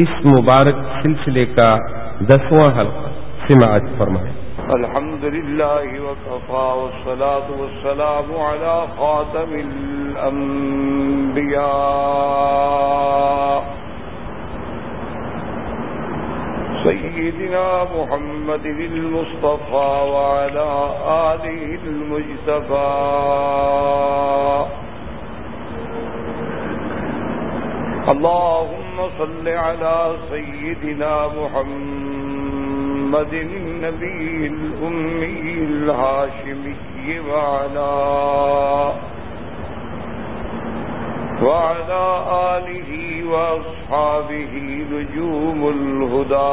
اس مبارک سلسلے کا دسواں حلقہ سماعت فرمائے۔ الحمد لله وكفى والصلاة والسلام على خاتم الأنبياء سيدنا محمد المصطفى وعلى آله المجتبى اللهم صل على سيدنا محمد النبي الأمي الهاشمي وعلى وعلى آله وأصحابه نجوم الهدى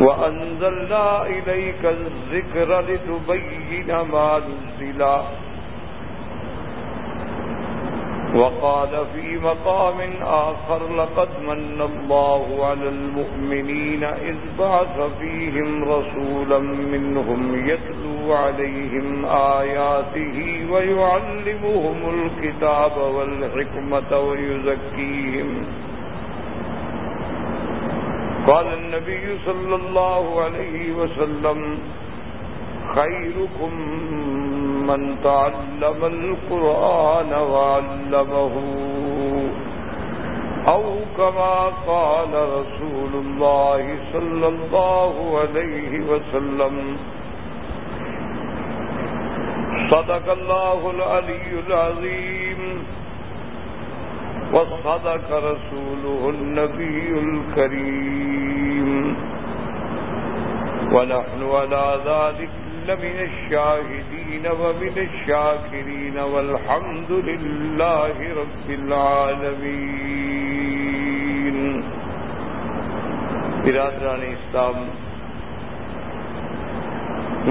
وأنزلنا إليك الذكر لتبين ما نزل وقال في مقام آخر لقد من الله على المؤمنين إذ بعث فيهم رسولا منهم يتلو عليهم آياته ويعلمهم الكتاب والحكمة ويزكيهم قال النبي صلى الله عليه وسلم، خيركم من تعلم القرآن وعلمه، أو كما قال رسول الله صلى الله عليه وسلم، صدق الله العلي العظيم، وصدق رسوله النبي الكريم. ونحن على ذلك لمن الشاهدين ومن الشاكرين والحمد لله رب العالمين. برادران اسلام،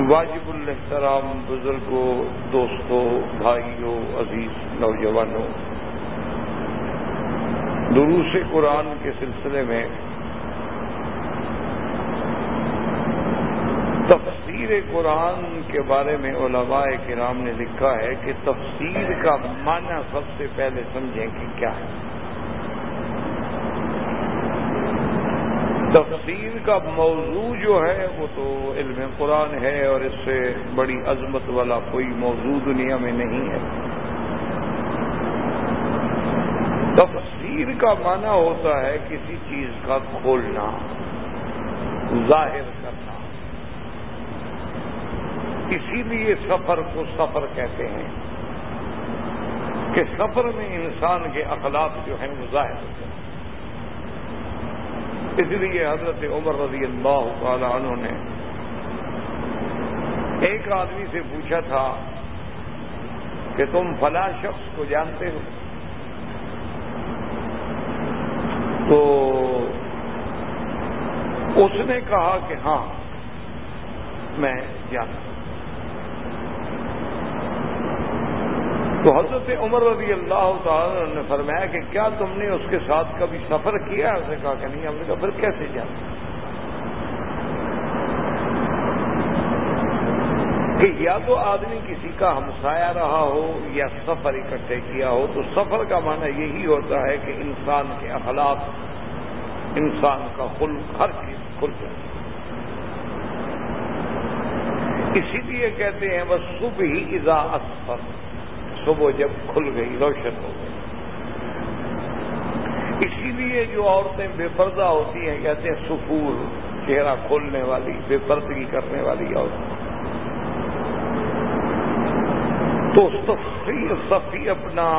واجب الاحترام بزرگوں، دوستوں، بھائیوں، عزیز نوجوانوں دروس قرآن کے سلسلے میں تفسیر قرآن کے بارے میں علماء کرام نے لکھا ہے کہ تفسیر کا معنی سب سے پہلے سمجھیں کہ کیا ہے۔ تفسیر کا موضوع جو ہے وہ تو علم قرآن ہے اور اس سے بڑی عظمت والا کوئی موضوع دنیا میں نہیں ہے۔ تفسیر کا معنی ہوتا ہے کسی چیز کا کھولنا۔ ظاہر اسی لیے سفر کو سفر کہتے ہیں کہ سفر میں انسان کے اخلاق جو ہیں وہ ظاہر ہوتے ہیں۔ اس لیے حضرت عمر رضی اللہ تعالی عنہ نے ایک آدمی سے پوچھا تھا کہ تم فلاں شخص کو جانتے ہو؟ تو اس نے کہا کہ ہاں میں جانتا ہوں تو حضرت عمر رضی اللہ تعالی نے فرمایا کہ کیا تم نے اس کے ساتھ کبھی سفر کیا؟ اس نے کہا کہ نہیں۔ ہم نے کہا، پھر کیسے جانا کہ یا تو آدمی کسی کا ہمسایا رہا ہو یا سفر اکٹھے کیا ہو، تو سفر کا معنی یہی ہوتا ہے کہ انسان کے اخلاق، انسان کا خلق، ہر چیز کھل جائے اسی لیے کہتے ہیں بس صبح ہی اضا اسفر صبح جب کھل گئی، روشن ہو گئی۔ اسی لیے جو عورتیں بے پردہ ہوتی ہیں، کہتے ہیں سکور چہرہ کھولنے والی، بے پردگی کرنے والی عورت۔ تو تفسیر صفی اپنا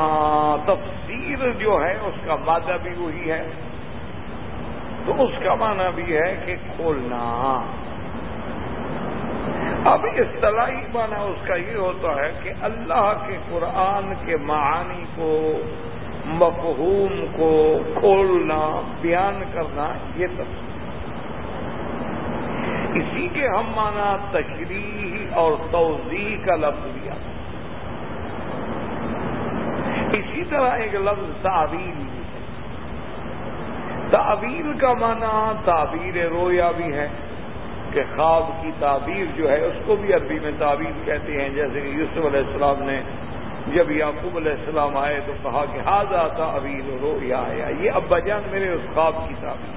تفسیر جو ہے، اس کا مادہ بھی وہی ہے۔ تو اس کا معنی بھی ہے کہ کھولنا۔ اب اصطلاحی معنی اس کا یہ ہوتا ہے کہ اللہ کے قرآن کے معانی کو، مفہوم کو کھولنا، بیان کرنا، یہ تفصیل اسی کے ہم مانا تشریح اور توضیح کا لفظ لیا۔ اسی طرح ایک لفظ تعویل بھی ہے۔ تعویل کا معنی تعبیر رویا بھی ہے۔ کہ خواب کی تعبیر جو ہے اس کو بھی عربی میں تعبیر کہتے ہیں۔ جیسے کہ یوسف علیہ السلام نے جب یعقوب علیہ السلام آئے تو کہا کہ ہاض آتا ابیل رو یا آیا یہ ابا جان میرے اس خواب کی تعبیر۔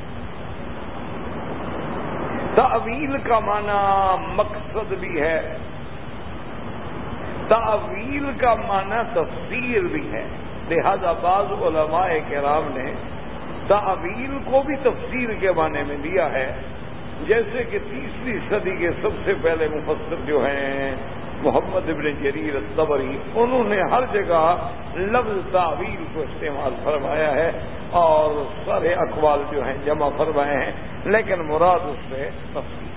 تعویل کا معنی مقصد بھی ہے۔ تعویل کا معنی تفسیر بھی ہے۔ لہذا بعض علماء کرام نے تعویل کو بھی تفسیر کے معنی میں لیا ہے۔ جیسے کہ تیسری صدی کے سب سے پہلے مفسر جو ہیں، محمد ابن جریر الطبری، انہوں نے ہر جگہ لفظ تعویل کو استعمال فرمایا ہے اور سارے اقوال جو ہیں جمع فرمائے ہیں، لیکن مراد اس سے تفصیل۔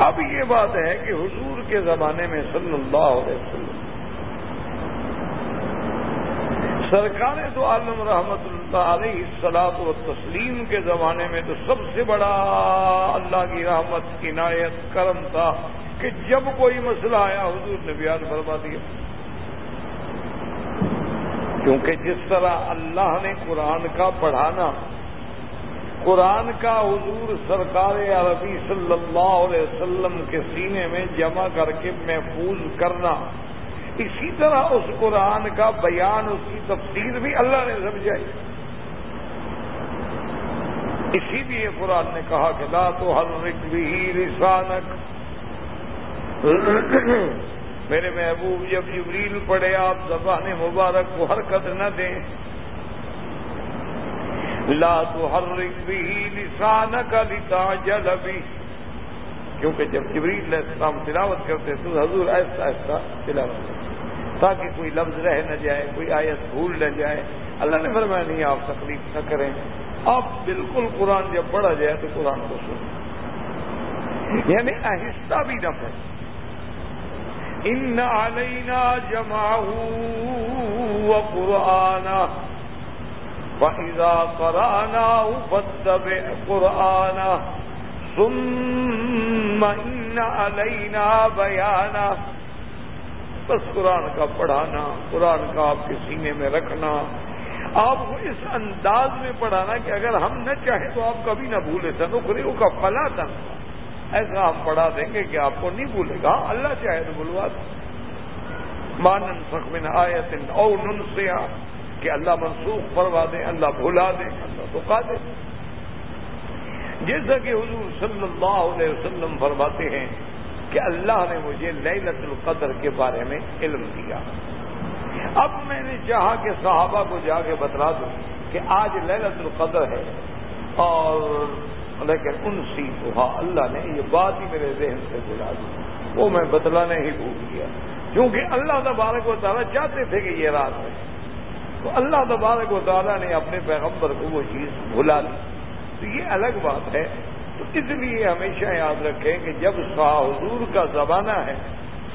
اب یہ بات ہے کہ حضور کے زمانے میں صلی اللہ علیہ وسلم، سرکار تو عالم رحمت علیہ السلاط و تسلیم کے زمانے میں تو سب سے بڑا اللہ کی رحمت، عنایت، کرم تھا کہ جب کوئی مسئلہ آیا، حضور نے بیان فرما دیا۔ کیونکہ جس طرح اللہ نے قرآن کا پڑھانا، قرآن کا حضور سرکار عربی صلی اللہ علیہ وسلم کے سینے میں جمع کر کے محفوظ کرنا، اسی طرح اس قرآن کا بیان، اس کی تفسیر بھی اللہ نے سمجھائی۔ اسی لیے قرآن نے کہا کہ لا تو ہر رک بھی رسانک میرے محبوب، جب جبریل پڑے آپ زبان مبارک کو حرکت نہ دیں۔ لا تو ہر رک بھی رسانک لتا جل ابھی کیونکہ جب جبریل علیہ السلام تلاوت کرتے تو حضور ایسا ایسا تلاوت کرتے تاکہ کوئی لفظ رہ نہ جائے، کوئی آیت بھول نہ جائے۔ اللہ نے فرمایا، نہیں، آپ تکلیف نہ کریں۔ آپ بالکل قرآن جب پڑھا جائے تو قرآن کو سنیں یعنی آہستہ بھی نہ پڑے ان علینا جمع قرآن۔ فضا قرانا فتب قرآن۔ ثم ان علینا بیانہ بس قرآن کا پڑھانا، قرآن کا آپ کے سینے میں رکھنا۔ آپ کو اس انداز میں پڑھانا کہ اگر ہم نہ چاہیں تو آپ کبھی نہ بھولے تنوخریوں کا فلا تن۔ ایسا ہم پڑھا دیں گے کہ آپ کو نہیں بھولے گا۔ اللہ چاہے تو بلوا دیں۔ مانن سخمن آیت او نن سے کہ اللہ منسوخ فرما دیں اللہ بھلا دیں اللہ تو کا دے۔ جیسا کہ حضور صلی اللہ علیہ وسلم فرماتے ہیں کہ اللہ نے مجھے لیلت القدر کے بارے میں علم دیا۔ اب میں نے چاہا کہ صحابہ کو جا کے بتلا دوں کہ آج لیلت القدر ہے اور لیکن ان سی ہاں اللہ نے یہ بات ہی میرے ذہن سے بلا دی۔ وہ میں بتلانے ہی بھول گیا۔ کیونکہ اللہ تبارک و تعالیٰ چاہتے تھے کہ یہ رات ہے تو اللہ تبارک و تعالیٰ نے اپنے پیغمبر کو وہ چیز بھلا دی۔ تو یہ الگ بات ہے۔ تو اس لیے ہمیشہ یاد رکھیں کہ جب شاہ حضور کا زمانہ ہے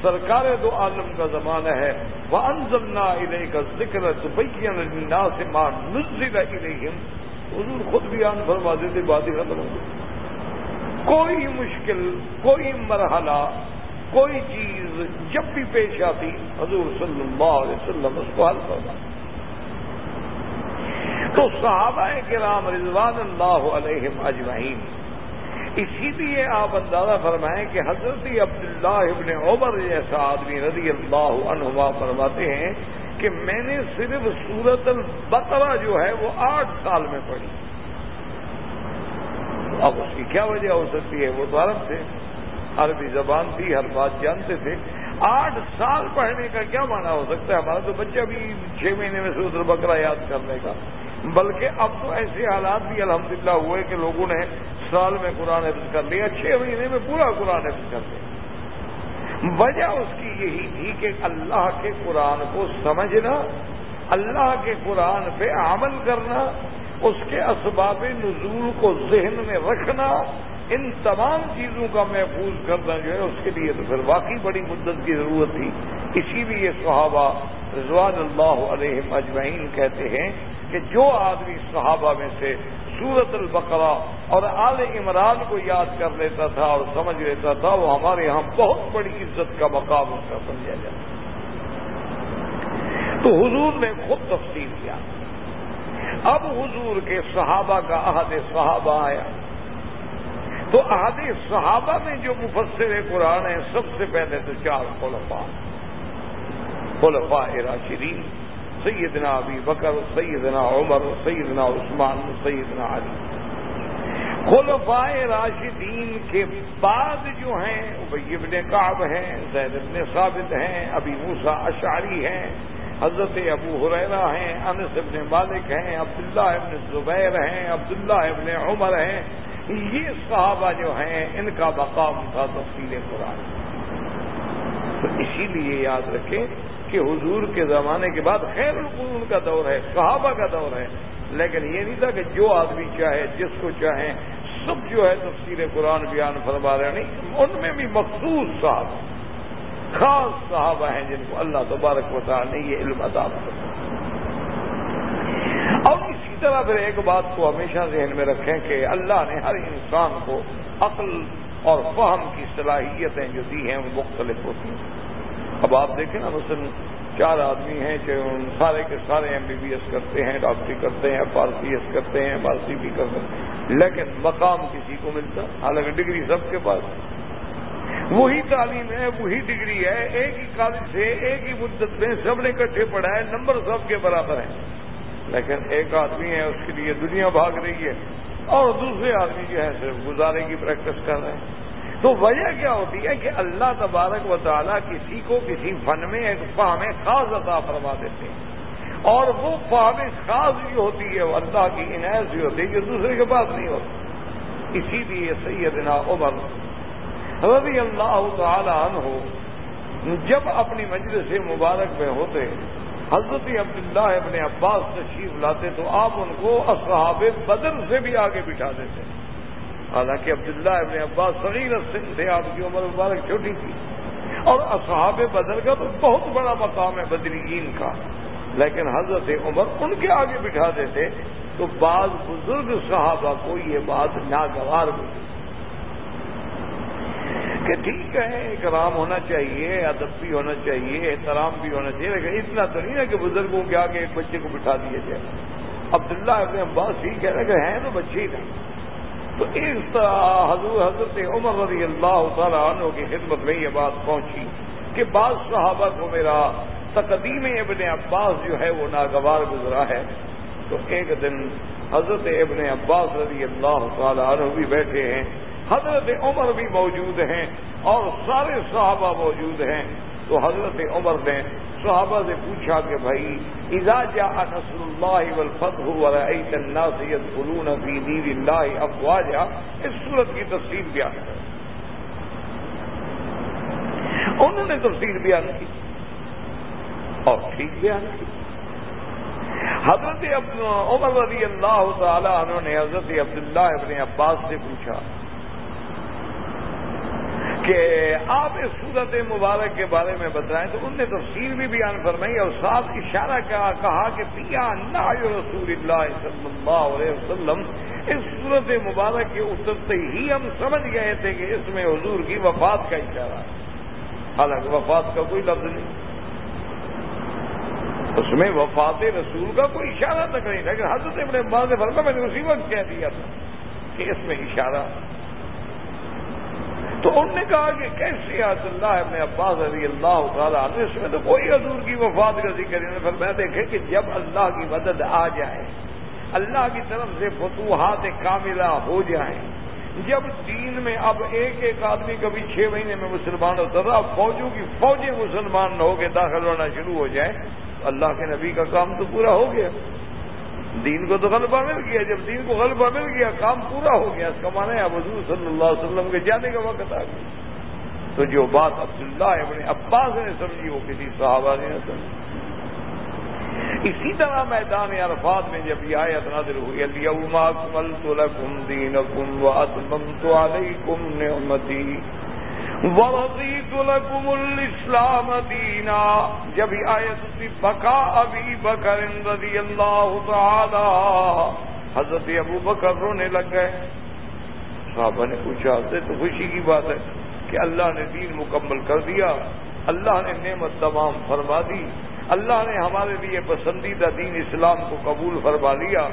سرکار دو عالم کا زمانہ ہے۔ وہ انزمنا علیہ کا ذکر دبئی سے ماں نزل علیہم حضور خود بھی آن فرما دیتے بادی ختم ہو کوئی مشکل، کوئی مرحلہ، کوئی چیز جب بھی پیش آتی، حضور صلی اللہ علیہ وسلم اس کو حل کرنا تو صحابہ کرام رضوان اللہ علیہم اجمعین اسی لیے آپ اندازہ فرمائیں کہ حضرت عبداللہ ابن عمر جیسا آدمی رضی اللہ عنہما فرماتے ہیں کہ میں نے صرف سورت البقرہ جو ہے وہ آٹھ سال میں پڑھی۔ اب اس کی کیا وجہ ہو سکتی ہے؟ وہ تو عرب تھے۔ عربی زبان تھی، ہر بات جانتے تھے۔ آٹھ سال پڑھنے کا کیا مانا ہو سکتا ہے؟ ہمارا تو بچہ بھی چھ مہینے میں سورت البقرہ یاد کرنے کا بلکہ اب تو ایسے حالات بھی الحمدللہ ہوئے کہ لوگوں نے سال میں قرآن حفظ کر لیا، چھ مہینے میں پورا قرآن حفظ کر لیا۔ وجہ اس کی یہی تھی کہ اللہ کے قرآن کو سمجھنا، اللہ کے قرآن پہ عمل کرنا، اس کے اسباب نزول کو ذہن میں رکھنا، ان تمام چیزوں کا محفوظ کرنا جو ہے، اس کے لیے تو پھر واقعی بڑی مدت کی ضرورت تھی۔ اسی لیے صحابہ رضوان اللہ علیہ مجمعین کہتے ہیں کہ جو آدمی صحابہ میں سے سورت البقرہ اور آل عمران کو یاد کر لیتا تھا اور سمجھ لیتا تھا وہ ہمارے یہاں بہت بڑی عزت کا مقام اس کا سمجھا جاتا تو حضور نے خود تفصیل کیا۔ اب حضور کے صحابہ کا عہد صحابہ آیا۔ تو عہد صحابہ میں جو مفسر قرآن ہیں، سب سے پہلے تو چار خلفاء۔ خلفاء راشدین۔ سیدنا ابی بکر، سیدنا عمر، سیدنا عثمان، سیدنا علی۔ خلفائے راشدین کے بعد جو ہیں، ابی ابن کعب ہیں، زید ابن ثابت ہیں، ابی موسا اشعری ہیں، حضرت ابو حریرہ ہیں، انس ابن مالک ہیں، عبداللہ ابن زبیر ہیں، عبداللہ ابن عمر ہیں۔ یہ صحابہ جو ہیں، ان کا مقام تھا تفصیل قرآن۔ تو اسی لیے یاد رکھیں کہ حضور کے زمانے کے بعد خیر القرون کا دور ہے، صحابہ کا دور ہے۔ لیکن یہ نہیں تھا کہ جو آدمی چاہے، جس کو چاہے، سب جو ہے تفصیل قرآن بیان فرما رہے نہیں، ان میں بھی مخصوص صحابہ، خاص صحابہ ہیں جن کو اللہ تبارک و تعالی نے یہ علم ادا اور اسی طرح پھر ایک بات کو ہمیشہ ذہن میں رکھیں کہ اللہ نے ہر انسان کو عقل اور فہم کی صلاحیتیں جو دی ہیں، وہ مختلف ہوتی ہیں۔ اب آپ دیکھیں نا، مثلاً چار آدمی ہیں کہ سارے کے سارے ایم بی بی ایس کرتے ہیں، ڈاکٹری کرتے ہیں سی ایس کرتے ہیں سی بھی کرتے ہیں، لیکن مقام کسی کو ملتا؟ حالانکہ ڈگری سب کے پاس وہی تعلیم ہے، وہی ڈگری ہے، ایک ہی کالج سے ایک ہی مدت میں سب نے کٹھے پڑھا ہے، نمبر سب کے برابر ہیں۔ لیکن ایک آدمی ہے، اس کے لیے دنیا بھاگ رہی ہے، اور دوسرے آدمی جو ہے، صرف گزارے کی پریکٹس کر رہے ہیں۔ تو وجہ کیا ہوتی ہے کہ اللہ تبارک و تعالیٰ کسی کو کسی فن میں ایک فہم خاص عطا فرما دیتے ہیں۔ اور وہ فہم خاص جو ہوتی ہے، وہ اللہ کی عنایت بھی ہوتی ہے جو دوسرے کے پاس نہیں ہوتی۔ اسی لیے سیدنا عمر رضی اللہ تعالی عنہ جب اپنی مجلس مبارک میں ہوتے، حضرت عبداللہ ابن عباس تشریف لاتے تو آپ ان کو اصحاب بدر سے بھی آگے بٹھا دیتے۔ حالانکہ عبداللہ ابن عباس صغیر سنگھ تھے، آپ کی عمر مبارک چھوٹی تھی۔ اور اصحاب بدر کا تو بہت بڑا مقام ہے بدرین کا۔ لیکن حضرت عمر ان کے آگے بٹھا دیتے تو بعض بزرگ صحابہ کو یہ بات ناگوار ہوئی۔ کہ ٹھیک ہے اکرام ہونا چاہیے، ادب بھی ہونا چاہیے، احترام بھی ہونا چاہیے، لیکن اتنا تو نہیں ہے کہ بزرگوں کے آگے ایک بچے کو بٹھا دیا جائے۔ عبداللہ ابن عباس ہی کہہ رہے کہ ہیں تو بچے ہی نا تو اس حضور حضرت عمر رضی اللہ تعالیٰ عنہ کی خدمت میں یہ بات پہنچی کہ بعض صحابہ کو میرا تقدیم ابن عباس جو ہے وہ ناگوار گزرا ہے۔ تو ایک دن حضرت ابن عباس رضی اللہ تعالیٰ عنہ بھی بیٹھے ہیں۔ حضرت عمر بھی موجود ہیں اور سارے صحابہ موجود ہیں۔ تو حضرت عمر نے صحابہ سے پوچھا کہ بھائی، اذا جاء نصر اللہ والفتح ورأيت الناس يدخلون في دين الله افواجا اس صورت کی تفصیل بیان کر انہوں نے تفصیل بیان کی اور ٹھیک بیان کی۔ حضرت عمر رضی اللہ تعالی عنہ نے حضرت عبداللہ ابن عباس سے پوچھا کہ آپ اس صورت مبارک کے بارے میں بتائیں تو ان نے تفصیل بھی بیان فرمائی اور ساتھ اشارہ کیا کہا کہ پیا رسول اللہ صلی اللہ علیہ وسلم، اس صورت مبارک کے اترتے ہی ہم سمجھ گئے تھے کہ اس میں حضور کی وفات کا اشارہ ہے۔ حالانکہ وفات کا کوئی لفظ نہیں۔ اس میں وفات رسول کا کوئی اشارہ تک نہیں تھا کہ حضرت اپنے بعد فرما میں نے اسی وقت کہہ دیا تھا کہ اس میں اشارہ تو انہوں نے کہا کہ کیسے آج اللہ ابن عباس رضی اللہ تعالیٰ عنہ اس میں تو کوئی حضور کی وفات کا ذکر نہیں پھر میں دیکھے کہ جب اللہ کی مدد آ جائے، اللہ کی طرف سے فتوحات کاملہ ہو جائیں، جب دین میں اب ایک ایک آدمی کبھی چھ مہینے میں مسلمان ہوتا تھا اب فوجوں کی فوجیں مسلمان ہو کے داخل ہونا شروع ہو جائے اللہ کے نبی کا کام تو پورا ہو گیا۔ دین کو تو غلبہ مل گیا، جب دین کو غلبہ مل گیا، کام پورا ہو گیا، اس کا مانا ہے حضور صلی اللہ علیہ وسلم کے جانے کا وقت آ گیا۔ تو جو بات عبداللہ اپنے عباس نے سمجھی، وہ کسی صحابہ نے سمجھی۔ اسی طرح میدان عرفات میں جب یہ آیت نادر ہوئی الما کمل تو لکم دین کم و اتمم تو علیکم نعمتی۔ ورضیت لکم الاسلام دینا جب آیت بکا ابھی بکر رضی اللہ تعالی حضرت ابو بکر رونے لگ گئے۔ صحابہ نے پوچھا سے تو خوشی کی بات ہے کہ اللہ نے دین مکمل کر دیا، اللہ نے نعمت تمام فرما دی، اللہ نے ہمارے لیے پسندیدہ دین اسلام کو قبول فرما لیا۔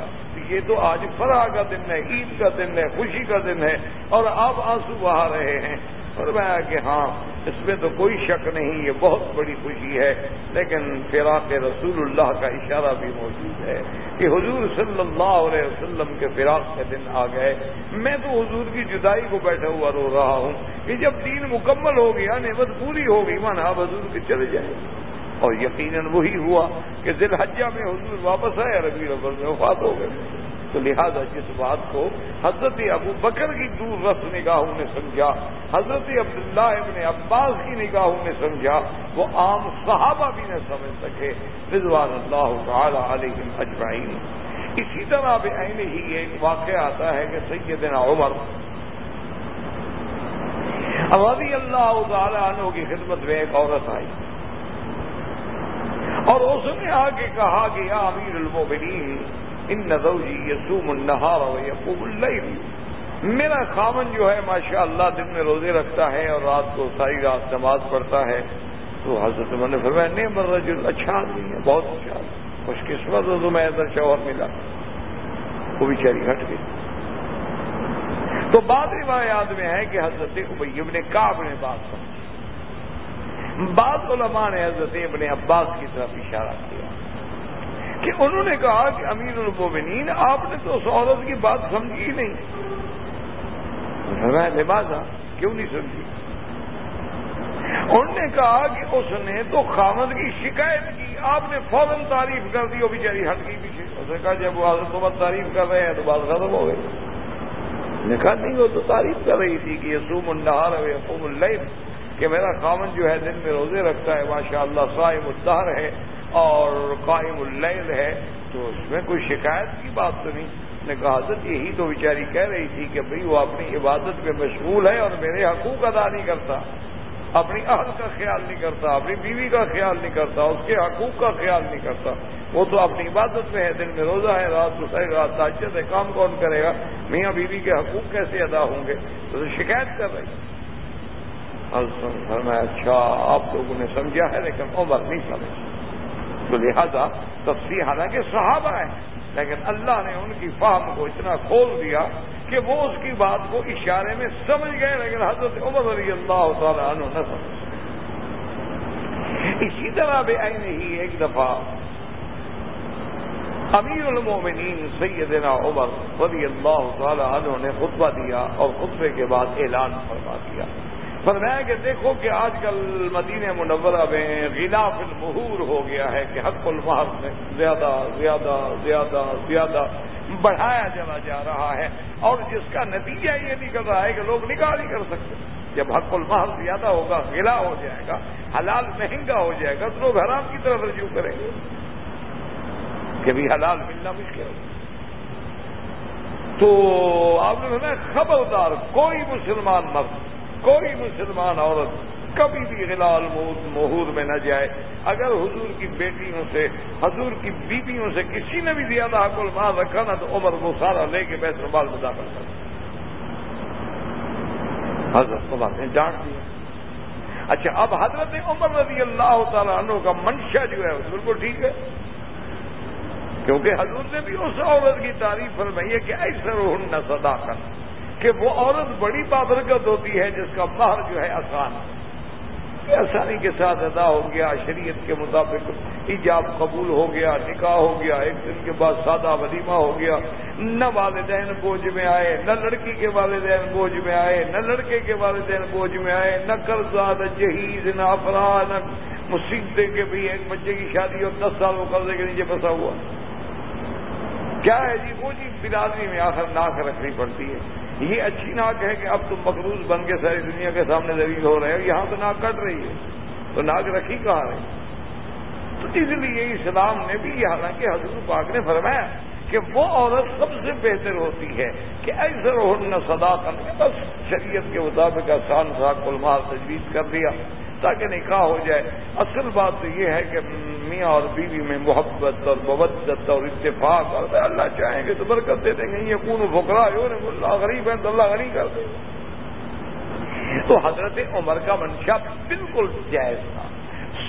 یہ تو آج فرا کا دن ہے، عید کا دن ہے، خوشی کا دن ہے اور آپ آنسو بہا رہے ہیں۔ فرمایا کہ ہاں اس میں تو کوئی شک نہیں، یہ بہت بڑی خوشی ہے، لیکن فراق رسول اللہ کا اشارہ بھی موجود ہے کہ حضور صلی اللہ علیہ وسلم کے فراق کے دن آ گئے۔ میں تو حضور کی جدائی کو بیٹھا ہوا رو رہا ہوں کہ جب دین مکمل ہو گیا، نعمت پوری ہو گئی، مانا آپ حضور کے چلے جائیں۔ اور یقیناً وہی ہوا کہ ذی الحجہ میں حضور واپس آئے ربی ربر میں وفات ہو گئے۔ تو لہذا جس بات کو حضرت ابو بکر کی دور رس نگاہوں نے سمجھا، حضرت عبداللہ ابن عباس کی نگاہوں نے سمجھا، وہ عام صحابہ بھی نہ سمجھ سکے۔ رضوان اللہ تعالی علیہ اجمعین۔ اسی طرح بے عین ہی ایک واقعہ آتا ہے کہ سیدنا عمر رضی اللہ تعالی عنہ کی خدمت میں ایک عورت آئی۔ اور اس نے آ کے کہا کہ یا امیر المومنین ان نزوجی یسوم النہار و یقوم اللیل میرا خامن جو ہے ماشاء اللہ دن میں روزے رکھتا ہے اور رات کو ساری رات نماز پڑھتا ہے۔ تو حضرت میں نے فرمایا نہیں مرجل اچھا آدمی ہے، بہت اچھا خوش قسمت ہو میں ایسا شوہر ملا۔ وہ بیچاری ہٹ گئی۔ تو بعد روایات میں ہے کہ حضرت ابئی ابن کعب نے بات سمجھی۔ بعض علماء نے حضرت ابن عباس کی طرف اشارہ کیا۔ کہ انہوں نے کہا کہ امیر المومنین، آپ نے تو اس عورت کی بات سمجھی ہی نہیں۔ لباسا؟ کیوں نہیں سمجھی؟ انہوں نے کہا کہ اس نے تو خامد کی شکایت کی۔ آپ نے فوراً تعریف کر دی، وہ بیچاری ہٹ گئی پیچھے۔ اس نے کہا، جب وہ حضرت بہت تعریف کر رہے ہیں تو بات ختم ہو گئی۔ نے کہا، نہیں، وہ تو تعریف کر رہی تھی کہ یہ سوم النہار ہے یقوم اللیل، کہ میرا خامن جو ہے دن میں روزے رکھتا ہے ماشاء اللہ صاحب الدہر ہے۔ اور قائم اللیل ہے، تو اس میں کوئی شکایت کی بات تو نہیں۔ نے کہا، حضرت یہی تو بیچاری کہہ رہی تھی کہ بھئی وہ اپنی عبادت میں مشغول ہے اور میرے حقوق ادا نہیں کرتا۔ اپنی اہل کا خیال نہیں کرتا، اپنی بیوی کا خیال نہیں کرتا، اس کے حقوق کا خیال نہیں کرتا۔ وہ تو اپنی عبادت میں ہے، دن میں روزہ ہے، رات کو سہی رات تاجت ہے، کام کون کرے گا؟ میاں بیوی کے حقوق کیسے ادا ہوں گے؟ تو شکایت کر رہی۔ فرمایا اچھا آپ لوگوں نے سمجھا ہے، لیکن عمر نہیں سمجھ تو لہذا تفصیل حالانکہ صحابہ ہے لیکن اللہ نے ان کی فہم کو اتنا کھول دیا کہ وہ اس کی بات کو اشارے میں سمجھ گئے، لیکن حضرت عمر علی اللہ تعالیٰ عنہ نہ سمجھ اسی طرح بے عین ہی ایک دفعہ امیر المومنین سیدنا عمر رضی اللہ تعالی عنہ نے خطبہ دیا اور خطبے کے بعد اعلان فرما دیا۔ فرمایا کہ دیکھو کہ آج کل مدینہ منورہ میں غلاف المہور ہو گیا ہے کہ حق المحر میں زیادہ زیادہ زیادہ زیادہ بڑھایا چلا جا رہا ہے اور جس کا نتیجہ یہ نکل رہا ہے کہ لوگ نکاح نہیں کر سکتے۔ جب حق المحر زیادہ ہوگا، غلا ہو جائے گا، حلال مہنگا ہو جائے گا، تو لوگ حرام کی طرف رجوع کریں گے۔ کہ بھی حلال ملنا مشکل ہے تو آپ نے سنا خبردار، کوئی مسلمان مرد کوئی مسلمان عورت کبھی بھی غلال مہور میں نہ جائے۔ اگر حضور کی بیٹیوں سے، حضور کی بیویوں سے کسی نے بھی زیادہ حق المال رکھا نا تو عمر وہ سارا لے کے بیت المال میں داخل کر۔ حضرت کو نے ڈانٹ دیا اچھا اب حضرت عمر رضی اللہ تعالیٰ عنہ کا منشا جو ہے، حضور کو ٹھیک ہے؟ کیونکہ حضور نے بھی اس عورت کی تعریف فرمائی ہے کہ ایسا روحن نہ صداقت کہ وہ عورت بڑی بابرکت ہوتی ہے جس کا مہر جو ہے آسان آسانی کے ساتھ ادا ہو گیا، شریعت کے مطابق ایجاب قبول ہو گیا، نکاح ہو گیا، ایک دن کے بعد سادہ ولیمہ ہو گیا۔ نہ والدین بوجھ میں آئے، نہ لڑکی کے والدین بوجھ میں آئے، نہ لڑکے کے والدین بوجھ میں آئے، نہ قرضہ نہ جہیز، نہ افراد، نہ مصیبتیں کہ بھی ایک بچے کی شادی اور دس سال وہ قرضے کے نیچے پھنسا ہوا۔ کیا ہے جی؟ وہ جی برادری میں آخر ناک رکھنی پڑتی ہے۔ یہ اچھی ناک ہے کہ اب تم مقروض بن کے ساری دنیا کے سامنے ذریع ہو رہے ہو، یہاں تو ناک کٹ رہی ہے۔ تو ناک رکھی کہاں رہی؟ تو اس لیے اسلام نے بھی حالانکہ حضور پاک نے فرمایا کہ وہ عورت سب سے بہتر ہوتی ہے کہ ایسے روحن صدا کر بس شریعت کے مطابق آسان سا کلمار تجویز کر دیا۔ تاکہ نکاح ہو جائے۔ اصل بات تو یہ ہے کہ میاں اور بیوی میں محبت اور مبت اور اتفاق اور اللہ چاہیں گے تو برکت دے دیں گے۔ یہ کون بکرا اللہ غریب ہے تو اللہ غریب کر دے۔ تو حضرت عمر کا منشا بالکل جائز تھا،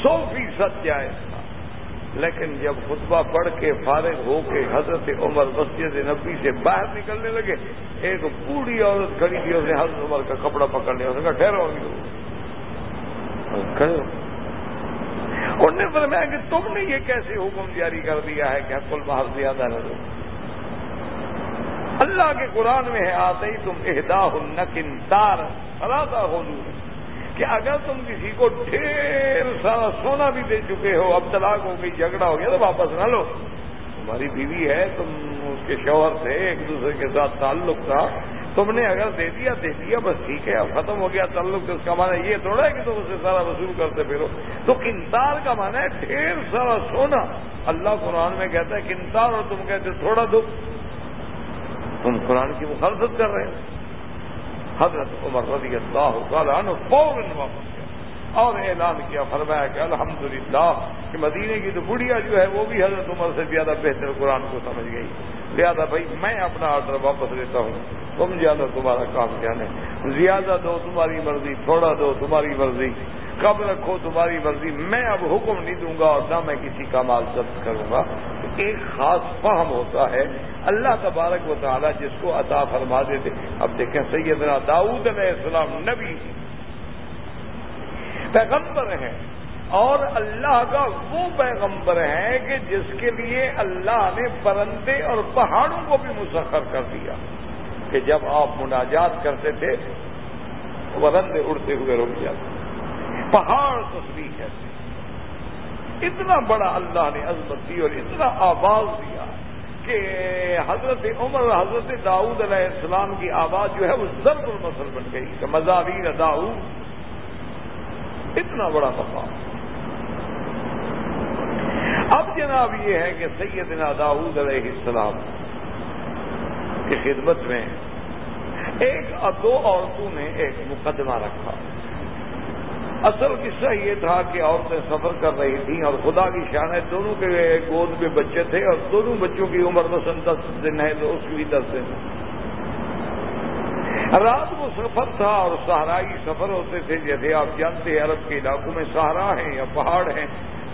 سو فیصد جائز تھا۔ لیکن جب خطبہ پڑھ کے فارغ ہو کے حضرت عمر مسجد نبی سے باہر نکلنے لگے، ایک بوڑھی عورت کھڑی تھی، اس نے حضرت عمر کا کپڑا پکڑ لیا، اس نے کہا، ٹھہرو کھڑے انہوں نے فرمایا کہ تم نے یہ کیسے حکم جاری کر دیا ہے کہ حق المحر زیادہ نہ دو؟ اللہ کے قرآن میں ہے آتے ہی تم اہدا النکن تار ارادا ہو کہ اگر تم کسی کو ڈھیر سارا سونا بھی دے چکے ہو، اب طلاق ہو گئی جھگڑا ہو گیا تو واپس نہ لو۔ تمہاری بیوی ہے، تم اس کے شوہر تھے ایک دوسرے کے ساتھ تعلق تھا۔ تم نے اگر دے دیا دے دیا، بس ٹھیک ہے، اب ختم ہو گیا، تعلق تو اس کا مانا یہ تھوڑا ہے کہ تم اسے سارا وصول کرتے پھرو۔ تو کنتار کا مانا ہے ڈھیر سارا سونا۔ اللہ قرآن میں کہتا ہے، کنتار اور تم کہتے تھوڑا دکھ۔ تم قرآن کی مخالفت کر رہے ہیں۔ حضرت عمر رضی اللہ تعالیٰ فوراً واپس اور اعلان کیا، فرمایا کہ الحمدللہ کہ مدینے کی تو بڑھیا جو ہے وہ بھی حضرت عمر سے زیادہ بہتر قرآن کو سمجھ گئی۔ لہٰذا بھائی میں اپنا آرڈر واپس لیتا ہوں۔ تم زیادہ تمہارا کام کیا نہیں۔ زیادہ دو تمہاری مرضی، تھوڑا دو تمہاری مرضی۔ کب رکھو تمہاری مرضی۔ میں اب حکم نہیں دوں گا اور نہ میں کسی کا مال ضبط کروں گا۔ ایک خاص فہم ہوتا ہے، اللہ تبارک و تعالیٰ جس کو عطا فرما دیتے۔ اب دیکھیں سیدنا داؤد علیہ السلام نبی پیغمبر ہیں۔ اور اللہ کا وہ پیغمبر ہے کہ جس کے لیے اللہ نے پرندے اور پہاڑوں کو بھی مسخر کر دیا۔ کہ جب آپ مناجات کرتے تھے، پرندے اڑتے ہوئے رک جاتے پہاڑ تصویر ہے۔ اتنا بڑا اللہ نے عظمت دی اور اتنا آواز دیا کہ حضرت عمر، حضرت داؤد علیہ السلام کی آواز جو ہے، وہ ضرب المسل بن گئی کہ مزاویر داؤد اتنا بڑا مقام اب جناب یہ ہے کہ سیدنا داؤد علیہ السلام کی خدمت میں ایک دو عورتوں نے ایک مقدمہ رکھا۔ اصل قصہ یہ تھا کہ عورتیں سفر کر رہی تھیں اور خدا کی شان ہے دونوں کے گود میں بچے تھے اور دونوں بچوں کی عمر دسن دس دن ہے تو اس کی بھی دس دن رات کو سفر تھا اور صحرائی سفر ہوتے تھے، جیسے آپ جانتے ہیں، عرب کے علاقوں میں سہارا ہیں یا پہاڑ ہیں۔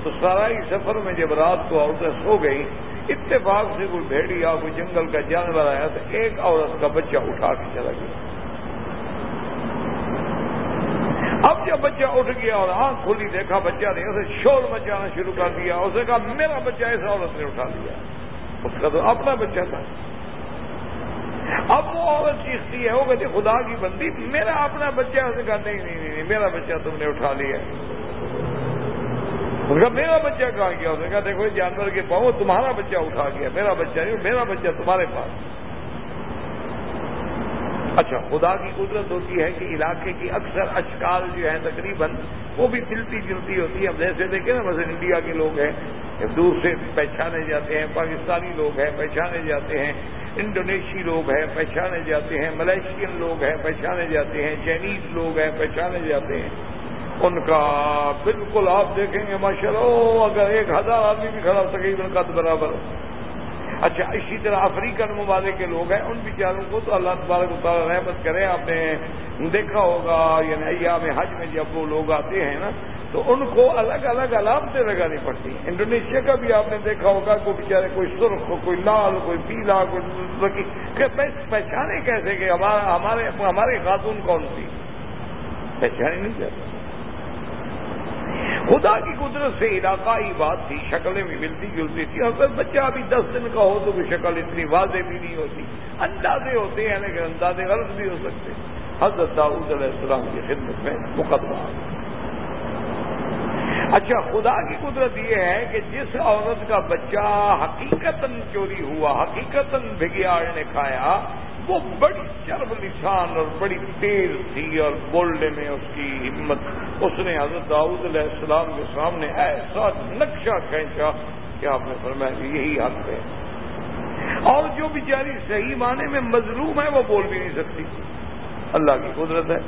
تو صحرائی سفر میں جب رات کو عورتیں سو گئی اتفاق سے کوئی بھیڑیا کوئی جنگل کا جانور آیا تو ایک عورت کا بچہ اٹھا کے چلا گیا۔ اب جب بچہ اٹھ گیا اور آنکھ کھلی دیکھا، بچہ نے اسے شور مچانا شروع کر دیا۔ اسے کہا، میرا بچہ ایسا عورت نے اٹھا لیا۔ اس کا تو اپنا بچہ تھا۔ اب وہ عورت چیختی ہے، وہ کہتی خدا کی بندی، میرا اپنا بچہ اسے کہا، نہیں نہیں نہیں میرا بچہ تم نے اٹھا لیا اس کا میرا بچہ کہاں گیا؟ اس نے کہا، دیکھو جانور کے پاؤں تمہارا بچہ اٹھا گیا، میرا بچہ نہیں، میرا بچہ تمہارے پاس۔ اچھا خدا کی قدرت ہوتی ہے کہ علاقے کی اکثر اشکال جو ہیں تقریباً، وہ بھی ملتی جلتی ہوتی ہے اب جیسے دیکھیں نا، مثلا انڈیا کے لوگ ہیں دور سے پہچانے جاتے ہیں، پاکستانی لوگ ہیں، پہچانے جاتے ہیں۔ انڈونیشی لوگ ہیں، پہچانے جاتے ہیں، ملیشین لوگ ہیں، پہچانے جاتے ہیں چائنیز لوگ ہیں، پہچانے جاتے ہیں۔ ان کا بالکل آپ دیکھیں گے ماشاء اللہ اگر ایک ہزار آدمی بھی کھڑا ہو سکے ان کا تو برابر اچھا اسی طرح افریقن ممالک کے لوگ ہیں، ان بیچاروں کو تو اللہ تبارک تعالیٰ رحمت کرے، آپ نے دیکھا ہوگا یعنی ایام حج میں جب وہ لوگ آتے ہیں نا تو ان کو الگ الگ علامتیں لگانی پڑتی ہیں۔ انڈونیشیا کا بھی آپ نے دیکھا ہوگا کوئی بیچارے کوئی سرخ، کوئی لال، کوئی پیلا، کوئی پہچانے کیسے کہ ہمارا ہمارے ہماری خاتون کون سی پہچانے نہیں جاتی خدا کی قدرت سے علاقائی بات تھی، شکلیں بھی ملتی جلتی تھی اور اگر بچہ ابھی دس دن کا ہو تو کوئی شکل اتنی واضح بھی نہیں ہوتی۔ اندازے ہوتے ہیں لیکن اندازے غلط بھی ہو سکتے۔ حضرت داؤد علیہ السلام کی خدمت میں مقدمہ۔ اچھا خدا کی قدرت یہ ہے کہ جس عورت کا بچہ حقیقت چوری ہوا حقیقت بگیاڑ نے کھایا، وہ بڑی چرب نشان اور بڑی تیز تھی اور بولنے میں اس کی ہمت، اس نے حضرت داؤد علیہ السلام کے سامنے ایسا نقشہ کھینچا کہ آپ نے فرمایا یہی حق ہے۔ اور جو بیچاری صحیح معنی میں مظلوم ہے، وہ بول بھی نہیں سکتی۔ اللہ کی قدرت ہے۔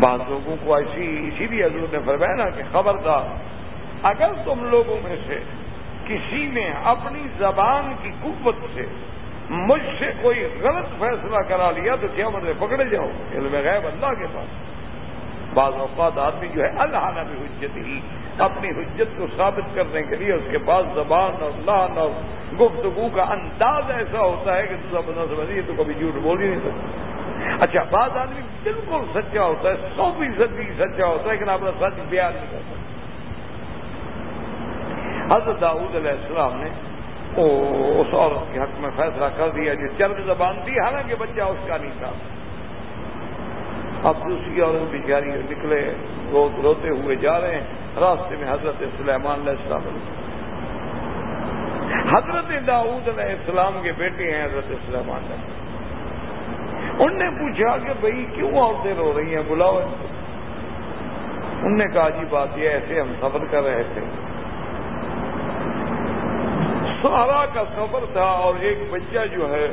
بعض لوگوں کو ایسی اسی لیے حضور نے فرمایا نا کہ خبردار، اگر تم لوگوں میں سے کسی نے اپنی زبان کی قوت سے مجھ سے کوئی غلط فیصلہ کرا لیا تو کیا مطلب پکڑے جاؤ۔ علم غیب اللہ کے پاس۔ بعض اوقات آدمی جو ہے اللہ نبی حجت ہی اپنی حجت کو ثابت کرنے کے لیے اس کے پاس زبان اور لان اور گفتگو کا انداز ایسا ہوتا ہے کہ دوسرا بندہ سمجھیے تو کبھی جھوٹ بول ہی نہیں سکتا اچھا بعض آدمی بالکل سچا ہوتا ہے، سو فیصد بھی سچا ہوتا ہے، لیکن اپنا سچ بیان نہیں کرتا۔ حضرت داؤد علیہ السلام نے اس عورت کے حق میں فیصلہ کر دیا جو چرب زبان تھی، حالانکہ بچہ اس کا نہیں تھا۔ اب دوسری عورت بھی نکلے رو روتے ہوئے جا رہے ہیں، راستے میں حضرت سلیمان علیہ السلام۔ حضرت داؤد علیہ السلام کے بیٹے ہیں حضرت سلیمان۔ علیہ السلام ان نے پوچھا کہ بھائی کیوں عورتیں رو رہی ہیں؟ بلاؤ ان نے کہا جی بات یہ ایسے ہم سفر کر رہے تھے۔ سہارا کا سفر تھا اور ایک بچہ جو ہے،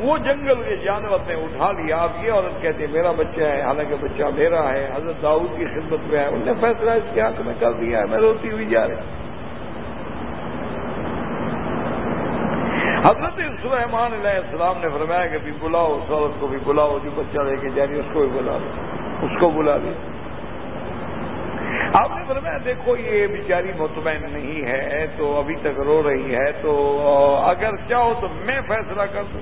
وہ جنگل کے جانور نے اٹھا لیا۔ اب یہ عورت کہتے ہیں میرا بچہ ہے، حالانکہ بچہ میرا ہے، حضرت داؤد کی خدمت میں ہے۔ انہوں نے فیصلہ اس کے حق میں کر دیا ہے، میں روتی ہوئی جا رہی حضرت سلیمان علیہ السلام نے فرمایا کہ بھی بلاؤ اس عورت کو بھی بلاؤ، جو بچہ لے کے جا رہی اس کو بھی بلا لو اس کو بلا لیا آپ نے فرمایا، دیکھو، یہ بیچاری مطمئن نہیں ہے، تو ابھی تک رو رہی ہے، تو اگر چاہو تو میں فیصلہ کر دوں۔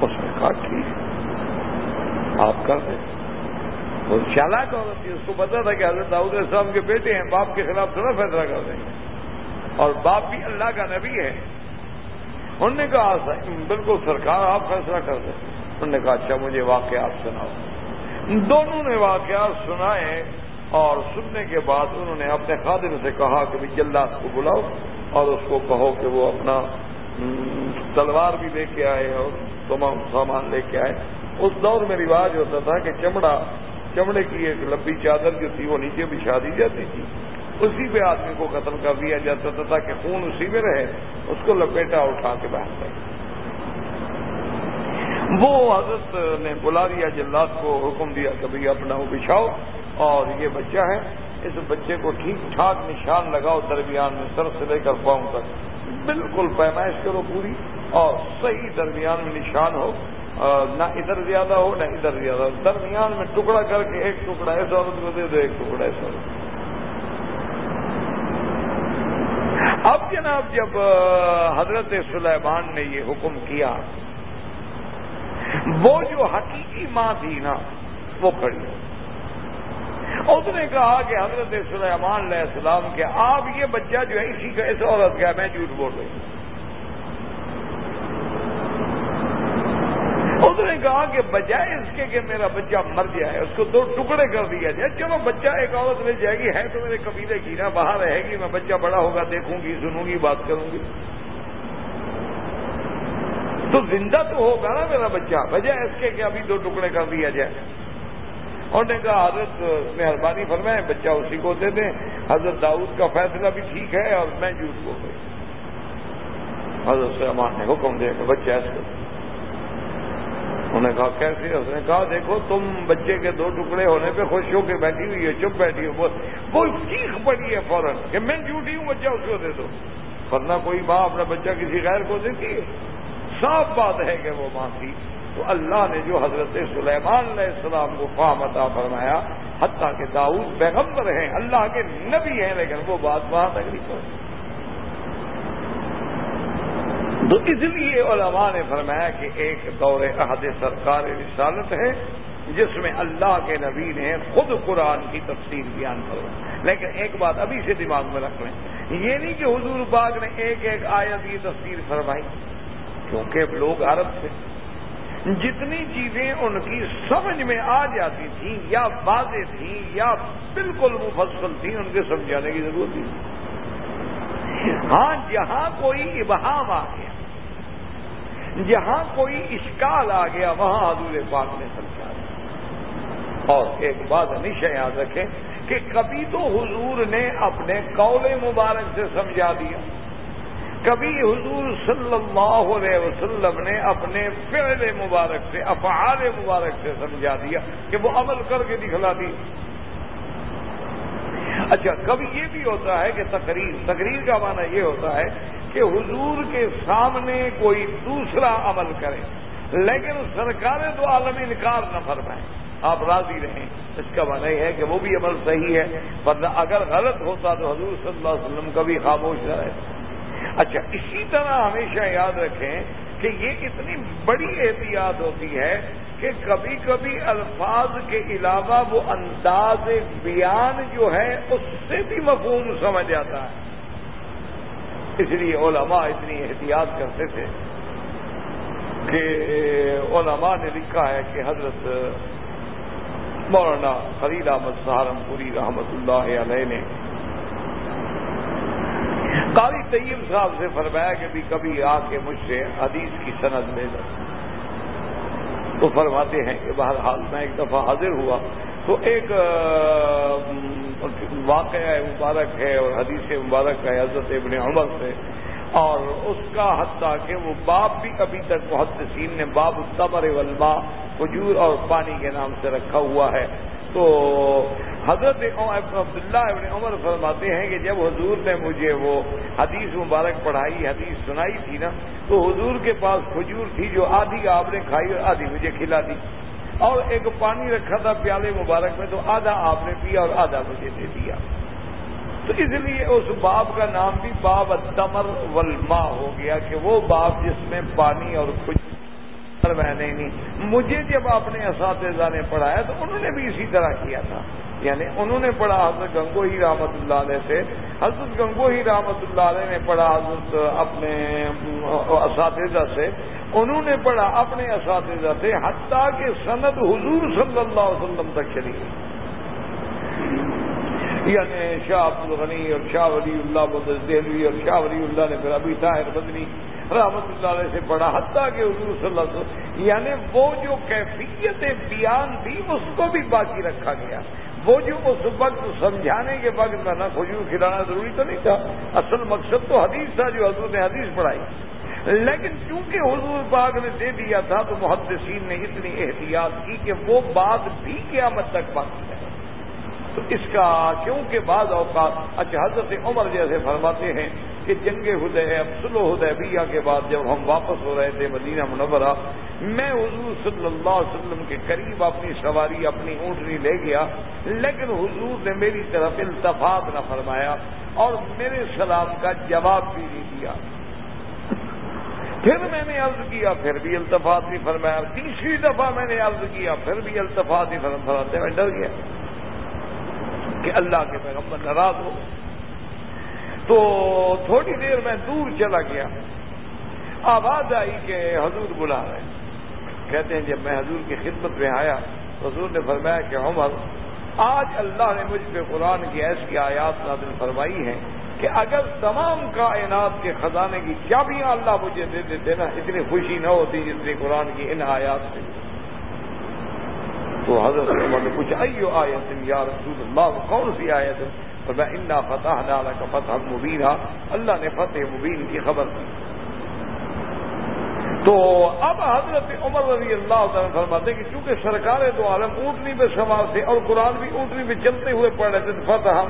اس نے کہا، ٹھیک۔ آپ کر دیں۔ وہ چالاک عورت تھی اس کو پتا تھا کہ حضرت داؤد السلام کے بیٹے ہیں، باپ کے خلاف تھوڑا فیصلہ کر دیں۔ گے اور باپ بھی اللہ کا نبی ہے۔ انہوں نے کہا بالکل سرکار، آپ فیصلہ کر دیں۔ انہوں نے کہا اچھا مجھے واقعات سناؤ۔ دونوں نے واقعات سنائے اور سننے کے بعد انہوں نے اپنے خادم سے کہا کہ جلات کو بلاؤ اور اس کو کہو کہ وہ اپنا تلوار بھی لے کے آئے اور تمام سامان لے کے آئے۔ اس دور میں رواج ہوتا تھا کہ چمڑا، چمڑے کی ایک لمبی چادر جو تھی وہ نیچے بچھا دی جاتی تھی۔ اسی پہ آدمی کو قتل کر دیا جاتا تھا تاکہ خون اسی میں رہے، اس کو لپیٹا اٹھا کے باہر گئے وہ حضرت نے بلا دیا جلات کو حکم دیا کہ بھائی اپنا وہ بچھاؤ اور یہ بچہ ہے، اس بچے کو ٹھیک ٹھاک نشان لگاؤ، درمیان میں سر سے لے کر پاؤں تک۔ بالکل پیمائش کرو پوری اور صحیح درمیان میں نشان ہو۔ نہ ادھر زیادہ ہو، نہ ادھر زیادہ۔ ہو درمیان میں ٹکڑا کر کے ایک ٹکڑا ایسا عورت کو دے دو، ایک ٹکڑا ایسا عورت اب جناب جب حضرت سلیمان نے یہ حکم کیا، وہ جو حقیقی ماں تھی نا، وہ کھڑی اس نے کہا کہ حضرت سلیمان علیہ السلام کے آپ یہ بچہ جو ہے، اسی کا، اس عورت کا میں جھوٹ بول رہی۔ ہوں اس نے کہا کہ بجائے اس کے کہ میرا بچہ مر جائے، اس کو دو ٹکڑے کر دیا جائے۔ چلو بچہ ایک عورت مل جائے گی، ہے تو میرے قبیلے کی نا، باہر رہے گی، میں بچہ بڑا ہوگا، دیکھوں گی، سنوں گی، بات کروں گی۔ تو زندہ تو ہوگا نا میرا بچہ، بجائے اس کے کہ ابھی دو ٹکڑے کر دیا جائے۔ اور نے کہا، حضرت مہربانی فرمائے بچہ اسی کو دے دیں۔ حضرت داؤد کا فیصلہ بھی ٹھیک ہے اور میں جھوٹ بول رہی حضرت سلمان نے حکم دیا کہ بچہ ایسے انہوں نے کہا، کیسے؟ اس نے کہا، دیکھو، تم بچے کے دو ٹکڑے ہونے پہ خوش ہو کے بیٹھی ہوئی ہے چپ بیٹھی ہو وہ چیخ پڑی ہے فوراً کہ میں جھوٹی ہوں، بچہ اس کو دے دو۔ ورنہ کوئی ماں اپنا بچہ کسی غیر کو دیتی ہے صاف بات ہے کہ وہ ماں تھی۔ تو اللہ نے جو حضرت سلیمان علیہ السلام کو فام عطا فرمایا، حتیٰ کہ داؤد پیغمبر ہیں، اللہ کے نبی ہیں، لیکن وہ بات وہاں تک نہیں پہنچی۔ تو اس لیے علماء نے فرمایا کہ ایک دور عہد سرکار رسالت ہے، جس میں اللہ کے نبی نے خود قرآن کی تفصیل بیان کرو۔ لیکن ایک بات ابھی سے دماغ میں رکھ لیں۔ یہ نہیں کہ حضور باغ نے ایک ایک آیت کی تفصیل فرمائی، کیونکہ لوگ عرب تھے۔ جتنی چیزیں ان کی سمجھ میں آ جاتی تھیں، یا واضح تھیں، یا بالکل مفصل تھیں، ان کے سمجھانے کی ضرورت تھی ہاں جہاں کوئی ابہام آ گیا جہاں کوئی اشکال آ گیا، وہاں حضور پاک نے سمجھا دیا۔ اور ایک بات ہمیشہ یاد رکھیں کہ کبھی تو حضور نے اپنے قول مبارک سے سمجھا دیا۔ کبھی حضور صلی اللہ علیہ وسلم نے اپنے فعل مبارک سے، افعال مبارک سے سمجھا دیا کہ وہ عمل کر کے دکھلا دی۔ اچھا کبھی یہ بھی ہوتا ہے کہ تقریر تقریر کا معنی یہ ہوتا ہے کہ حضور کے سامنے کوئی دوسرا عمل کرے۔ لیکن سرکار تو عالم انکار نہ فرمائیں آپ راضی رہیں۔ اس کا معنی یہ ہے کہ وہ بھی عمل صحیح ہے۔ ورنہ اگر غلط ہوتا تو حضور صلی اللہ علیہ وسلم کبھی خاموش نہ رہے۔ اچھا اسی طرح ہمیشہ یاد رکھیں کہ یہ اتنی بڑی احتیاط ہوتی ہے کہ کبھی کبھی الفاظ کے علاوہ وہ انداز بیان جو ہے، اس سے بھی مفہوم سمجھ جاتا ہے۔ اس لیے علماء اتنی احتیاط کرتے تھے کہ علماء نے لکھا ہے کہ حضرت مولانا خلیل احمد سہارنپوری رحمت اللہ علیہ نے قاری طیب صاحب سے فرمایا کہ بھی کبھی آ کے مجھ سے حدیث کی سند لے لو۔ تو فرماتے ہیں کہ بہرحال میں ایک دفعہ حاضر ہوا تو ایک واقعہ مبارک ہے اور حدیث مبارک ہے حضرت ابن عمر سے، اور اس کا حتیٰ کہ وہ باپ بھی ابھی تک محدثین نے باب التمر والماء کھجور اور پانی کے نام سے رکھا ہوا ہے۔ تو حضرت عبداللہ ابن عمر فرماتے ہیں کہ جب حضور نے مجھے وہ حدیث مبارک پڑھائی، حدیث سنائی تھی نا، تو حضور کے پاس کھجور تھی جو آدھی آپ نے کھائی اور آدھی مجھے کھلا دی۔ اور ایک پانی رکھا تھا پیالے مبارک میں تو آدھا آپ نے پیا اور آدھا مجھے دے دیا۔ تو اس لیے اس باب کا نام بھی باب التمر والما ہو گیا کہ وہ باب جس میں پانی اور کچھ میں نہیں۔ مجھے جب اپنے اساتذہ نے پڑھایا تو انہوں نے بھی اسی طرح کیا تھا۔ یعنی انہوں نے پڑھا حضرت گنگو ہی رحمت اللہ علیہ سے۔ حضرت گنگو ہی رحمت اللہ علیہ نے پڑھا حضرت اپنے اساتذہ سے۔ انہوں نے پڑھا اپنے اساتذہ سے، حتیٰ کہ سند حضور صلی اللہ علیہ وسلم تک چلی گئی۔ یعنی شاہ عبد الغنی اور شاہ ولی اللہ مدد دہلوی اور شاہ ولی اللہ نے پھر ابھی طاہر بدنی رحمت اللہ علیہ سے پڑھا، حتیٰ کہ حضور صلی اللہ علیہ وسلم یعنی وہ جو کیفیت بیان تھی، اس کو بھی باقی رکھا گیا۔ وہ جو اس وقت سمجھانے کے وقت میں نہ کھجور کھلانا ضروری تو نہیں تھا، اصل مقصد تو حدیث تھا جو حضور نے حدیث پڑھائی۔ لیکن چونکہ حضور پاک نے دے دیا تھا تو محدثین نے اتنی احتیاط کی کہ وہ بات بھی قیامت تک باقی ہے تو اس کا کیونکہ بعض اوقات اچھا حضرت عمر جیسے فرماتے ہیں کہ جنگ ہدے سلو ہدے کے بعد جب ہم واپس ہو رہے تھے مدینہ منورہ، میں حضور صلی اللہ علیہ وسلم کے قریب اپنی سواری، اپنی اونٹنی لے گیا، لیکن حضور نے میری طرف التفاط نہ فرمایا اور میرے سلام کا جواب بھی نہیں دیا۔ پھر میں نے عرض کیا، پھر بھی التفاط نہیں فرمایا۔ تیسری دفعہ میں نے عرض کیا، پھر بھی التفاط نہیں فرماتے میں ڈر گیا کہ اللہ کے پیغمبر ناراض ہو تو تھوڑی دیر میں دور چلا گیا۔ آواز آئی کہ حضور بلا رہے کہتے ہیں، جب میں حضور کی خدمت میں آیا تو حضور نے فرمایا کہ عمر، آج اللہ نے مجھ پہ قرآن کی ایسی آیات نازل فرمائی ہیں کہ اگر تمام کائنات کے خزانے کی چابیاں اللہ مجھے دے دیتے نا اتنی خوشی نہ ہوتی جتنی قرآن کی ان آیات سے۔ تو حضرت عمر نے پوچھا، ایو آیت یا رسول اللہ، کون سی آیت تو میں انا فتح ڈالا کا فتح مبین اللہ نے فتح مبین کی خبر دی۔ تو اب حضرت عمر رضی اللہ تعالیٰ فرماتے کہ چونکہ سرکار دو عالم اونٹنی پہ سوار تھے اور قرآن بھی اونٹنی پہ چلتے ہوئے پڑھ رہے تھے فتح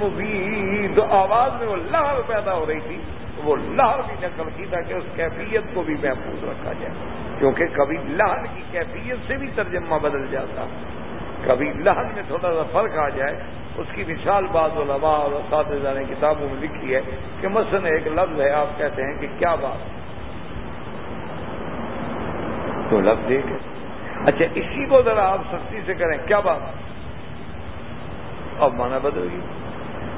مبین آواز میں وہ لہر پیدا ہو رہی تھی وہ لہر بھی نقل کی تاکہ اس کیفیت کو بھی محفوظ رکھا جائے۔ کیونکہ کبھی لہن کی کیفیت سے بھی ترجمہ بدل جاتا۔ کبھی لہن میں تھوڑا سا فرق آ جائے۔ اس کی مثال بعض علماء اور اساتذہ نے کتابوں میں لکھی ہے کہ مثلا ایک لفظ ہے، آپ کہتے ہیں کہ کیا بات؟ تو لفظ ایک ہے۔ اچھا اسی کو ذرا آپ سختی سے کریں، کیا بات؟ اب مانا بدل گئی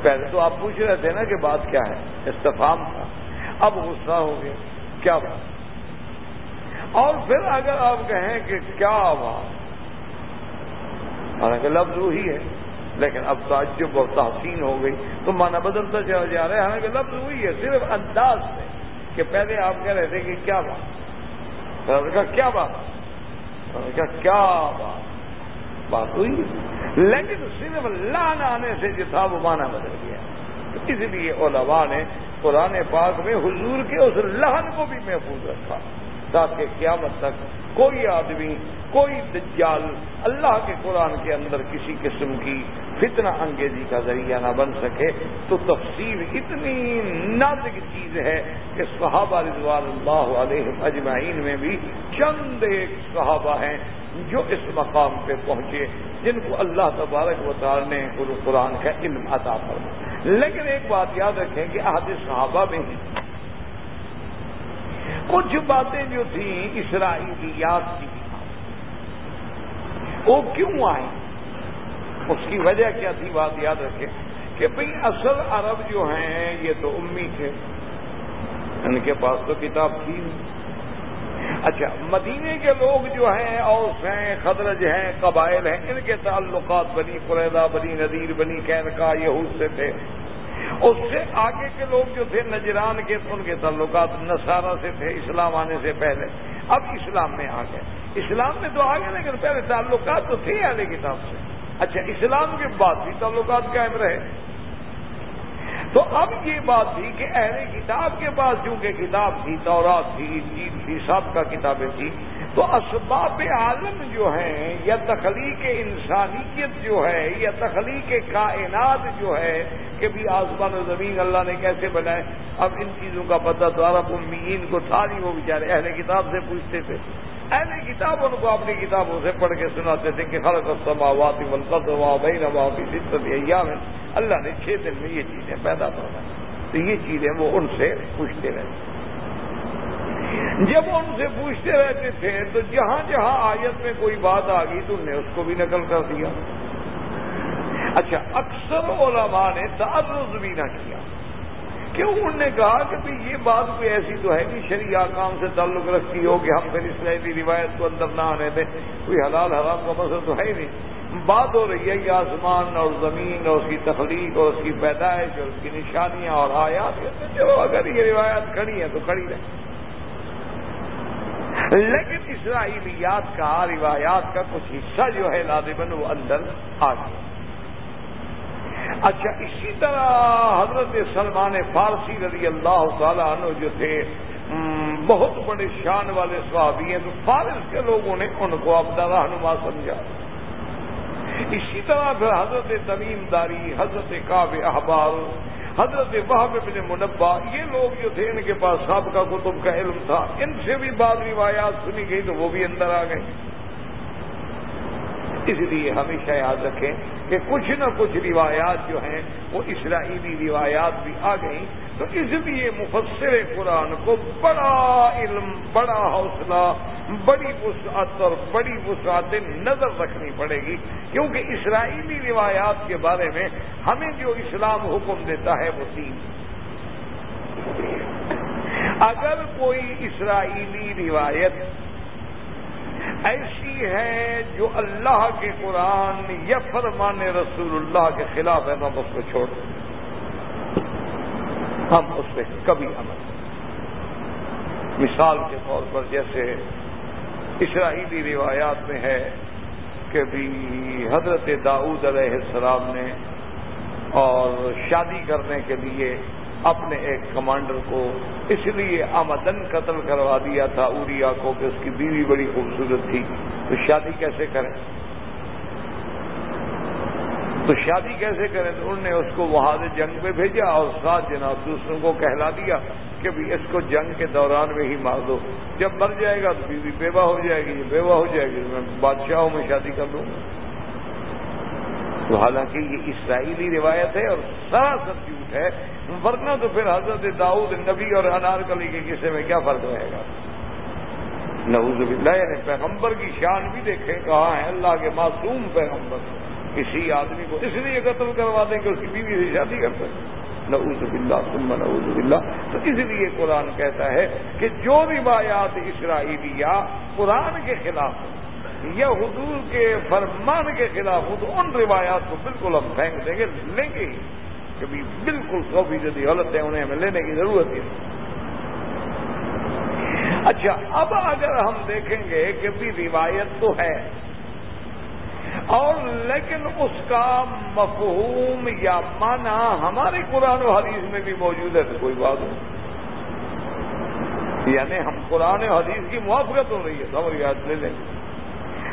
پہلے تو آپ پوچھ رہے تھے نا کہ بات کیا ہے؟ استفام تھا۔ اب غصہ ہو گیا۔ کیا بات؟ اور پھر اگر آپ کہیں کہ کیا بات؟ حالانکہ لفظ وہی ہے، لیکن اب تعجب اور تحسین ہو گئی۔ تو مانا بدلتا چلا جا رہا ہے، حالانکہ لفظ وہی ہے، صرف انداز سے کہ پہلے آپ کہہ رہے تھے کہ کیا بات؟ کہا کیا بات؟ کہا کیا بات؟ بات ہوئی لیکن صرف لان آنے سے جو تھا وہ مانا بدل گیا۔ اس لیے علماء نے قرآن پاک میں حضور کے اس لہن کو بھی محفوظ رکھا تاکہ قیامت تک کوئی آدمی، کوئی دجال اللہ کے قرآن کے اندر کسی قسم کی فتنہ انگیزی کا ذریعہ نہ بن سکے۔ تو تفصیل اتنی نازک چیز ہے کہ صحابہ رضوان اللہ علیہ اجمعین میں بھی چند ایک صحابہ ہیں جو اس مقام پہ پہنچے، جن کو اللہ تبارک و تعالی نے قرآن کا علم عطا فرما لیکن ایک بات یاد رکھیں کہ احد صحابہ میں ہی کچھ باتیں جو تھیں اسرائیلیات کی۔ وہ کیوں آئیں؟ اس کی وجہ کیا تھی؟ بات یاد رکھیں کہ بھئی اصل عرب جو ہیں، یہ تو امی تھے۔ ان کے پاس تو کتاب تھی۔ نہیں اچھا مدینے کے لوگ جو ہیں، اوس ہیں، خدرج ہیں، قبائل ہیں، ان کے تعلقات بنی قریدا بنی ندیر بنی کین کا یہود سے تھے۔ اس سے آگے کے لوگ جو تھے، نجران کے، ان کے تعلقات نصارہ سے تھے، اسلام آنے سے پہلے۔ اب اسلام میں آ گئے۔ اسلام میں تو آ گئے، لیکن پہلے تعلقات تو تھے اہل کتاب سے۔ اچھا اسلام کے بعد بھی تعلقات قائم رہے۔ تو اب یہ بات تھی کہ اہل کتاب کے پاس چونکہ کتاب تھی، تورات تھی جیت تھی، سب کا کتابیں تھی تو اسباب عالم جو ہیں یا تخلیق انسانیت جو ہے یا تخلیق کائنات جو ہے کہ بھی آسمان و زمین اللہ نے کیسے بنائے، اب ان چیزوں کا پتہ دوارا امیین کو تھا نہیں، وہ بیچارے اہل کتاب سے پوچھتے تھے۔ اہل کتاب ان کو اپنی کتابوں سے پڑھ کے سناتے تھے کہ خلق السماوات والقدوا بین واپی ستت ایام. اللہ نے چھ دن میں یہ چیزیں پیدا کروائی تو یہ چیزیں وہ ان سے پوچھتے رہتے جب ان سے پوچھتے رہتے تھے تو جہاں جہاں آیت میں کوئی بات آ گئی تو انہیں اس کو بھی نقل کر دیا. اچھا اکثر علماء نے تعرض بھی نہ کیا. کیوں انہوں نے کہا کہ بھائی یہ بات کوئی ایسی تو ہے نہیں، شریعہ کام سے تعلق رکھتی ہو کہ ہم پھر اسرائیلی روایت کو اندر نہ آنے دیں، کوئی حلال حرام کا مسئلہ تو ہے ہی نہیں۔ بات ہو رہی ہے کہ آسمان اور زمین اور اس کی تخلیق اور اس کی پیدائش اور اس کی نشانیاں اور آیات جو اگر یہ روایت کھڑی ہے تو کھڑی رہے۔ لیکن اسرائیلیات کا روایات کا کچھ حصہ جو ہے لازمن وہ اندر آ گیا۔ اچھا اسی طرح حضرت سلمان فارسی رضی اللہ تعالیٰ عنہ جو تھے بہت بڑے شان والے صحابی ہیں، تو فارس کے لوگوں نے ان کو اپنا رہنما سمجھا۔ اسی طرح پھر حضرت تمیم داری، حضرت کاب احبار، حضرت وہب ابن منبع، یہ لوگ جو تھے، ان کے پاس سابقہ کتب کا علم تھا۔ ان سے بھی بعض روایات سنی گئی، تو وہ بھی اندر آ گئی اس لیے ہمیشہ یاد رکھیں کہ کچھ نہ کچھ روایات جو ہیں وہ اسرائیلی روایات بھی آ گئیں، تو اس لیے مفسر قرآن کو بڑا علم، بڑا حوصلہ، بڑی وسعت اور بڑی وسعت نظر رکھنی پڑے گی، کیونکہ اسرائیلی روایات کے بارے میں ہمیں جو اسلام حکم دیتا ہے وہ تین۔ اگر کوئی اسرائیلی روایت ایسی ہے جو اللہ کے قرآن یا فرمان رسول اللہ کے خلاف ہے، ہم اس کو چھوڑ ہم اس پہ کبھی عمل مثال کے طور پر جیسے اسرائیلی روایات میں ہے کہ بھی حضرت داؤد علیہ السلام نے اور شادی کرنے کے لیے اپنے ایک کمانڈر کو اس لیے آمدن قتل کروا دیا تھا اوریا کو کہ اس کی بیوی بڑی خوبصورت تھی۔ تو شادی کیسے کریں؟ تو شادی کیسے کریں؟ تو انہوں نے اس کو وہاں سے جنگ میں بھیجا اور ساتھ جناب دوسروں کو کہلا دیا کہ بھی اس کو جنگ کے دوران میں ہی مار دو۔ جب مر جائے گا تو بیوی بیوہ ہو جائے گی بیوہ ہو جائے گی، میں بادشاہوں میں شادی کر دوں گا تو حالانکہ یہ اسرائیلی روایت ہے اور سراسر جھوٹ ہے ورنہ تو پھر حضرت داؤد نبی اور انارکلی کے قصے میں کیا فرق رہے گا؟ نعوذ باللہ یعنی پیغمبر کی شان بھی دیکھیں کہاں ہے اللہ کے معصوم پیغمبر۔ کسی آدمی کو اس لیے قتل کروا دیں کہ اس کی بیوی سے شادی کر سکے نعوذ باللہ، ثم نعوذ باللہ۔ تو اس لیے قرآن کہتا ہے کہ جو روایات اسرائیلیہ قرآن کے خلاف یا حضور کے فرمان کے خلاف ہو تو ان روایات کو بالکل ہم پھینک دیں گے، لیں گے ہی۔ کبھی بالکل سو فیصدی غلط ہے، انہیں ہمیں لینے کی ضرورت ہے اچھا اب اگر ہم دیکھیں گے کہ بھی روایت تو ہے، اور لیکن اس کا مفہوم یا معنی ہمارے قرآن و حدیث میں بھی موجود ہے تو کوئی بات نہیں۔ یعنی ہم قرآن و حدیث کی موافقت ہو رہی ہے، تو یاد لے لیں۔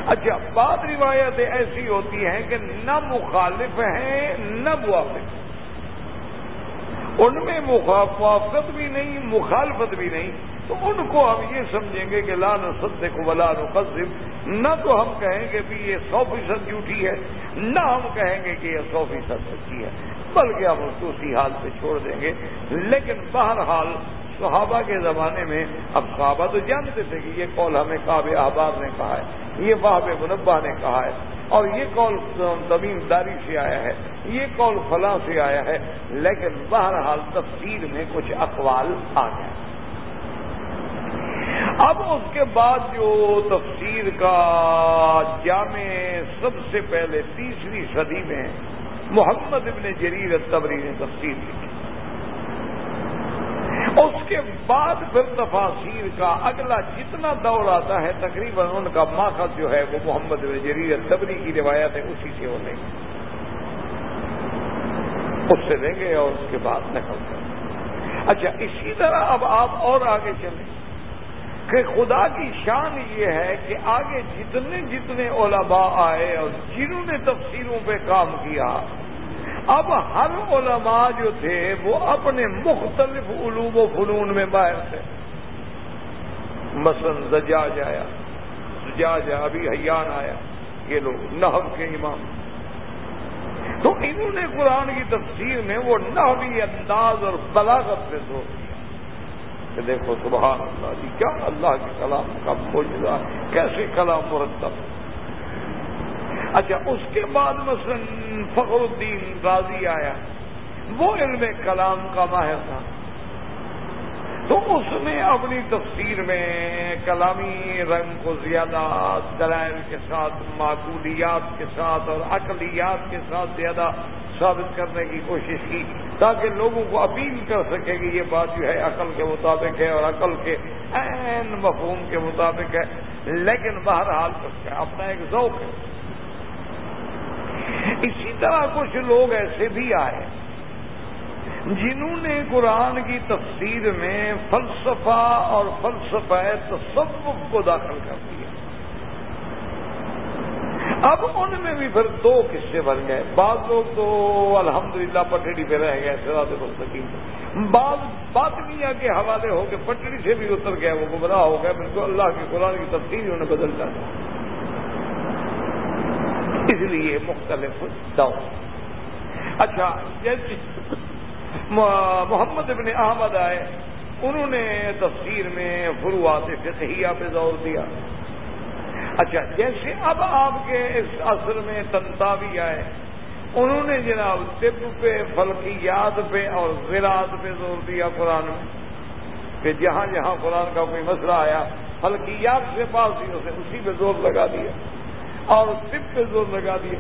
اچھا بعض روایتیں ایسی ہوتی ہیں کہ نہ مخالف ہیں، نہ موافق۔ ان میں موافقت بھی نہیں، مخالفت بھی نہیں۔ تو ان کو ہم یہ سمجھیں گے کہ لان سد کو ولا نقصف نہ تو ہم کہیں گے کہ یہ سو فیصد جھوٹی ہے، نہ ہم کہیں گے کہ یہ سو فیصد سچی ہے۔ بلکہ ہم اس کو اسی حال پہ چھوڑ دیں گے۔ لیکن بہرحال صحابہ کے زمانے میں اب صحابہ تو جانتے تھے کہ یہ قول ہمیں کاب احباب نے کہا ہے، یہ واہب منبع نے کہا ہے۔ اور یہ قول زمین داری سے آیا ہے، یہ قول فلاں سے آیا ہے، لیکن بہرحال تفسیر میں کچھ اقوال آ گئے۔ اب اس کے بعد جو تفسیر کا جامع سب سے پہلے تیسری صدی میں محمد ابن جریر تبری نے تفسیر لکھی۔ اس کے بعد پھر تفاصیر کا اگلا جتنا دور آتا ہے، تقریباً ان کا ماخذ جو ہے وہ محمد جریر تبری کی روایت ہے اسی سے وہ لیں گے اس سے لیں گے اور اس کے بعد نقل کریں اچھا اسی طرح اب آپ اور آگے چلیں۔ کہ خدا کی شان یہ ہے کہ آگے جتنے جتنے علماء آئے اور جنہوں نے تفسیروں پہ کام کیا اب ہر علماء جو تھے وہ اپنے مختلف علوم و فنون میں باہر تھے مثلا زجاج آیا، زجاج ابھی حیان آیا، یہ لوگ نحو کے امام۔ تو انہوں نے قرآن کی تفسیر میں وہ نحوی انداز اور بلاغت پہ زور دیا کہ دیکھو سبحان اللہ جی کیا اللہ کے کلام کا موجودہ کیسے کلام مرتب۔ اچھا اس کے بعد مثلا فخر الدین، غازی آیا۔ وہ علم کلام کا ماہر تھا۔ تو اس نے اپنی تفسیر میں کلامی رنگ کو زیادہ، دلائل کے ساتھ، معقولیات کے ساتھ اور اقلیات کے ساتھ زیادہ ثابت کرنے کی کوشش کی تاکہ لوگوں کو اپیل کر سکے کہ یہ بات جو ہے عقل کے مطابق ہے اور عقل کے عین مفہوم کے مطابق ہے۔ لیکن بہرحال اس کا اپنا ایک ذوق ہے۔ اسی طرح کچھ لوگ ایسے بھی آئے جنہوں نے قرآن کی تفسیر میں فلسفہ اور فلسفہ تصوف کو داخل کر دیا۔ اب ان میں بھی پھر دو قصے بن گئے۔ بعض لوگ تو الحمدللہ پٹڑی پہ رہ گئے سرات مستقیم بعض باطنیہ کے حوالے ہو کے پٹڑی سے بھی اتر گئے، وہ گمراہ ہو گئے بالکل اللہ کے قرآن کی تفصیل انہیں بدل جاتا اس لیے مختلف دور اچھا جیسے محمد ابن احمد آئے، انہوں نے تفسیر میں فروعات فقہیہ پہ زور دیا۔ اچھا جیسے اب آپ کے اس عصر میں تنتاوی آئے، انہوں نے جناب طب پہ، فلکیات پہ اور زراعت پہ زور دیا قرآن میں۔ کہ جہاں جہاں قرآن کا کوئی مسئلہ آیا، فلکیات سے پاس ہی اسے اسی پہ زور لگا دیا۔ اور سب پہ زور لگا دیا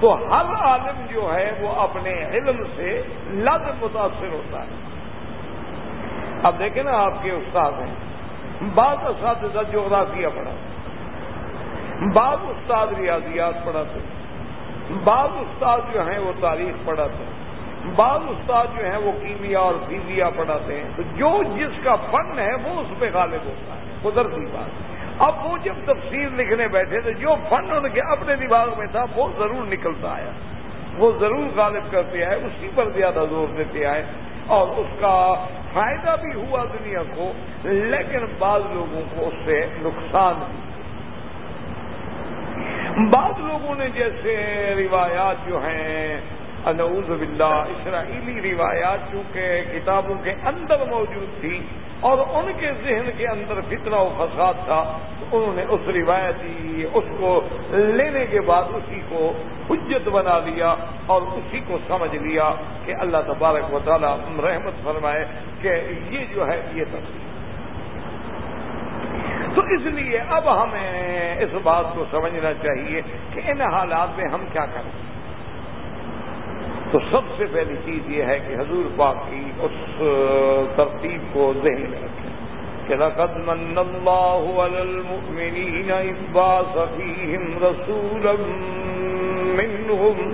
تو ہر عالم جو ہے وہ اپنے علم سے لد متاثر ہوتا ہے۔ اب دیکھیں نا آپ کے استاد ہیں۔ بعض اساتذہ جغرافیہ پڑھاتے بعض استاد ریاضیات پڑھاتے بعض استاد جو ہیں وہ تاریخ پڑھاتے بعض استاد جو ہیں وہ کیمیا اور فیزیا پڑھاتے ہیں۔ تو جو جس کا فن ہے وہ اس پہ غالب ہوتا ہے۔ قدرتی بات۔ ہے اب وہ جب تفسیر لکھنے بیٹھے تو جو فن ان کے اپنے دماغ میں تھا، وہ ضرور نکلتا آیا۔ وہ ضرور غالب کرتے آئے، اسی پر زیادہ زور دیتے آئے۔ اور اس کا فائدہ بھی ہوا دنیا کو، لیکن بعض لوگوں کو اس سے نقصان بھی۔ بعض لوگوں نے جیسے روایات جو ہیں، انعوذ باللہ، اسرائیلی روایات چونکہ کتابوں کے اندر موجود تھی اور ان کے ذہن کے اندر فتنہ و فساد تھا، تو انہوں نے اس روایتی اس کو لینے کے بعد اسی کو حجت بنا لیا اور اسی کو سمجھ لیا کہ اللہ تبارک و تعالیٰ رحمت فرمائے کہ یہ جو ہے، یہ تفصیل تو اس لیے اب ہمیں اس بات کو سمجھنا چاہیے کہ ان حالات میں ہم کیا کریں۔ تو سب سے پہلی چیز یہ ہے کہ حضور پاک کی اس ترتیب کو ذہن میں رکھیں کہ لقد من الله على المؤمنين إذ بعث فيهم رسولا منهم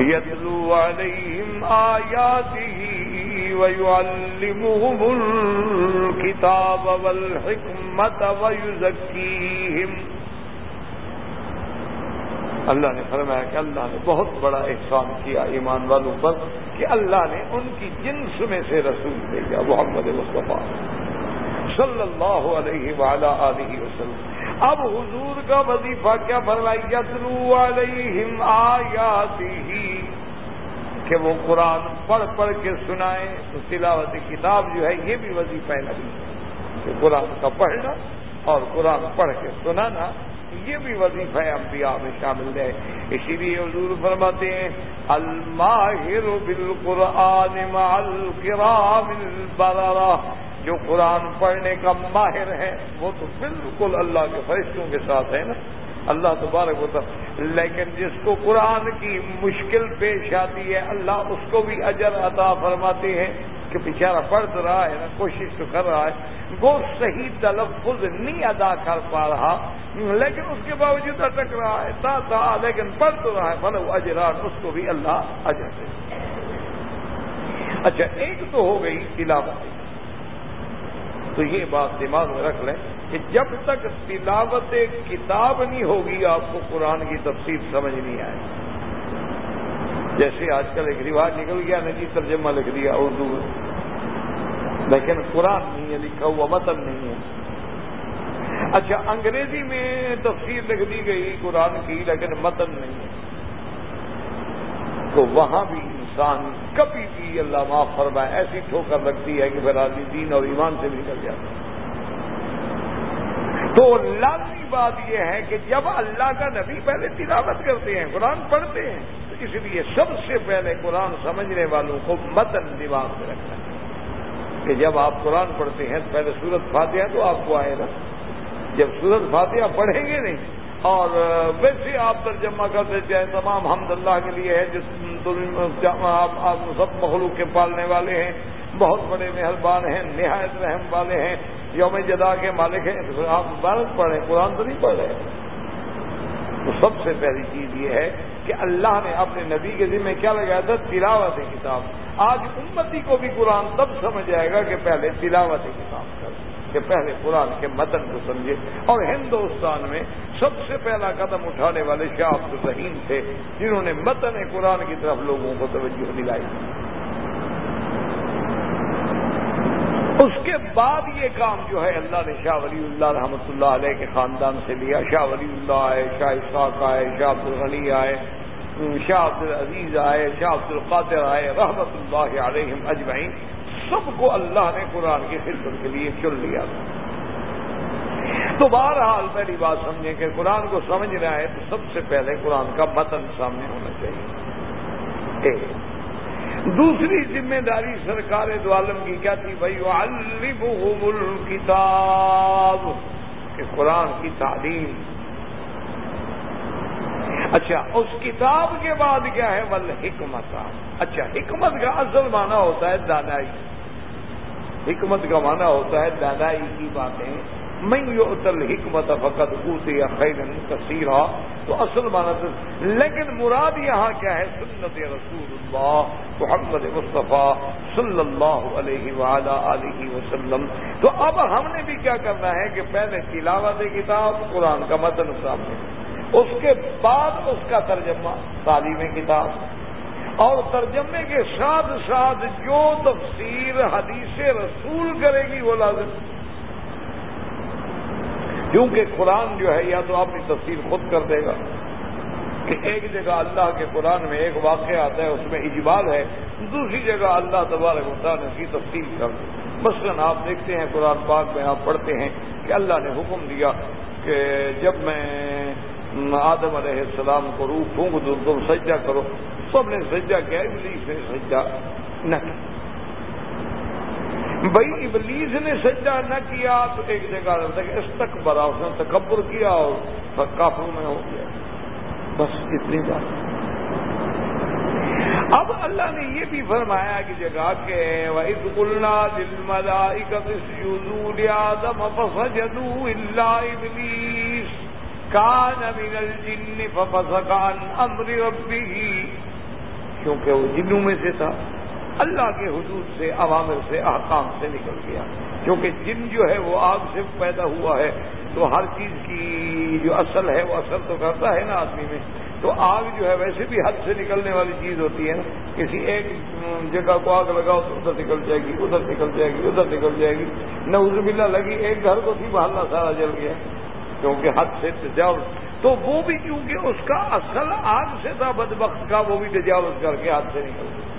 يتلو عليهم آياته ويعلمهم الكتاب والحكمة ويزكيهم اللہ نے فرمایا کہ اللہ نے بہت بڑا احسان کیا ایمان والوں پر کہ اللہ نے ان کی جنس میں سے رسول بھیجا، محمد مصطفیٰ صلی اللہ علیہ وعلا علیہ وسلم۔ اب حضور کا وظیفہ کیا فرمائی؟ یتلو علیہم آیاتی کہ وہ قرآن پڑھ پڑھ کے سنائیں، تو تلاوت کتاب جو ہے یہ بھی وظیفہ نبی کہ قرآن کا پڑھنا اور قرآن پڑھ کے سنانا یہ بھی وظیفہ انبیاء میں شامل ہے۔ اسی لیے حضور فرماتے ہیں الماہر بالقرآن مع الکرام البررہ جو قرآن پڑھنے کا ماہر ہے، وہ تو بالکل اللہ کے فرشتوں کے ساتھ ہے نا۔ اللہ تبارک ہوتا لیکن جس کو قرآن کی مشکل پیش آتی ہے، اللہ اس کو بھی اجر عطا فرماتے ہیں کہ بیچارہ پڑھ رہا ہے نا، کوشش تو کر رہا ہے۔ وہ صحیح تلفظ نہیں ادا کر پا رہا، لیکن اس کے باوجود اٹک رہا ہے، تا تا، لیکن پڑھ تو رہا ہے فلو اجران، اس کو بھی اللہ اجر دے۔ اچھا ایک تو ہو گئی تلاوت۔ تو یہ بات دماغ میں رکھ لیں کہ جب تک تلاوت کتاب نہیں ہوگی، آپ کو قرآن کی تفصیل سمجھ نہیں آئے۔ جیسے آج کل ایک رواج نکل گیا، نجی ترجمہ لکھ دیا اردو میں۔ لیکن قرآن نہیں ہے، لکھا ہوا متن نہیں ہے۔ اچھا انگریزی میں تفصیل لکھ دی گئی قرآن کی، لیکن متن نہیں ہے۔ تو وہاں بھی انسان کبھی بھی اللہ معاف فرمائے، ایسی ٹھوکر لگتی ہے کہ پھر آدمی دین اور ایمان سے نکل جاتا تو لازمی بات یہ ہے کہ جب اللہ کا نبی پہلے تلاوت کرتے ہیں، قرآن پڑھتے ہیں، تو اس لیے سب سے پہلے قرآن سمجھنے والوں کو متن دماغ میں رکھنا ہے۔ کہ جب آپ قرآن پڑھتے ہیں تو پہلے سورت فاتحہ تو آپ کو آئے گا۔ جب سورت فاتحہ پڑھیں گے نہیں، اور ویسے آپ ترجمہ کرتے چاہے تمام حمد اللہ کے لیے ہے جس آپ سب مخلوق کے پالنے والے ہیں، بہت بڑے مہربان ہیں، نہایت رحم والے ہیں، یوم جدا کے مالک ہیں۔ آپ عبارت پڑھیں، قرآن تو نہیں پڑھ رہے۔ تو سب سے پہلی چیز یہ ہے کہ اللہ نے اپنے نبی کے ذمہ کیا لگایا تھا؟ تلاوت کتاب۔ آج امتی کو بھی قرآن تب سمجھ آئے گا کہ پہلے تلاوت کتاب کر، کہ پہلے قرآن کے متن کو سمجھے۔ اور ہندوستان میں سب سے پہلا قدم اٹھانے والے شاہ عبد الرحیم تھے، جنہوں نے متن قرآن کی طرف لوگوں کو توجہ دلائی۔ اس کے بعد یہ کام جو ہے، اللہ نے شاہ ولی اللہ رحمۃ اللہ علیہ کے خاندان سے لیا۔ شاہ ولی اللہ آئے، شاہ اسحاق آئے، شاہ عبد الغنی آئے۔ شاہ عبد العزیز آئے، شاہ عبد القادر آئے، رحمت اللہ علیہم اجمعین، سب کو اللہ نے قرآن کی خدمت کے لیے چن لیا تو بہرحال پہلی بات سمجھیں کہ قرآن کو سمجھنا ہے تو سب سے پہلے قرآن کا متن سامنے ہونا چاہیے۔ ایک، دوسری ذمہ داری سرکار دو عالم کی کیا تھی؟ بھائی الکتاب کتاب قرآن کی تعلیم اچھا اس کتاب کے بعد کیا ہے؟ ول حکمت اچھا حکمت کا اصل معنی ہوتا ہے دادائی حکمت کا معنی ہوتا ہے دادائی کی باتیں. میں اتل حکمت فقط اوتے یا خیرن کثیرہ تو اصل مانا تو لیکن مراد یہاں کیا ہے؟ سنت رسول اللہ محمد مصطفیٰ صلی اللہ علیہ وعلا علیہ وسلم. تو اب ہم نے بھی کیا کرنا ہے کہ پہلے تلاوت کتاب، قرآن کا متن سامنے. اس کے بعد اس کا ترجمہ، تعلیم کتاب۔ اور ترجمے کے ساتھ ساتھ جو تفسیر حدیث رسول کرے گی وہ لازم۔ کیونکہ قرآن جو ہے، یا تو اپنی تفصیل خود کر دے گا کہ ایک جگہ اللہ کے قرآن میں ایک واقعہ آتا ہے، اس میں اجبال ہے، دوسری جگہ اللہ تبارک ہوتا نے اس کی تفصیل کر دی مثلاً آپ دیکھتے ہیں قرآن پاک میں آپ پڑھتے ہیں کہ اللہ نے حکم دیا کہ جب میں آدم علیہ السلام کو روح پھونک دوں تم سجدہ کرو۔ سب نے سجدہ کیا، ابلیس نے سجدہ نہ کیا۔ بھائی، ابلیس نے سجدہ نہ کیا تو ایک جگہ کہ اس تک بڑا اس نے تکبر کیا اور کافروں میں ہو گیا۔ بس اتنی بات۔ اب اللہ نے یہ بھی فرمایا کہ جگہ کے وَإِذْ قُلْنَا لِلْمَلَائِكَةِ اسْجُدُوا لِآدَمَ فَسَجَدُوا إِلَّا إِبْلِيسَ۔ كَانَ مِنَ الْجِنِّ فَفَسَقَ عَنْ أَمْرِ رَبِّهِ. کیونکہ وہ جنوں میں سے تھا، اللہ کے حدود سے، عوامر سے، احکام سے نکل گیا۔ کیونکہ جن جو ہے، وہ آگ سے پیدا ہوا ہے۔ تو ہر چیز کی جو اصل ہے، وہ اثر تو کرتا ہے نا آدمی میں۔ تو آگ جو ہے، ویسے بھی حد سے نکلنے والی چیز ہوتی ہے نا۔ کسی ایک جگہ کو آگ لگاؤ تو ادھر نکل جائے گی، ادھر نکل جائے گی، ادھر نکل جائے گی۔ نہ باللہ، لگی ایک گھر کو تھی بہلنا سارا جل گیا۔ کیونکہ حد سے تجاوز۔ تو وہ بھی کیونکہ اس کا اصل آگ سے تھا بدبخت کا، وہ بھی تجاوز کر کے ہاتھ سے نکل گیا۔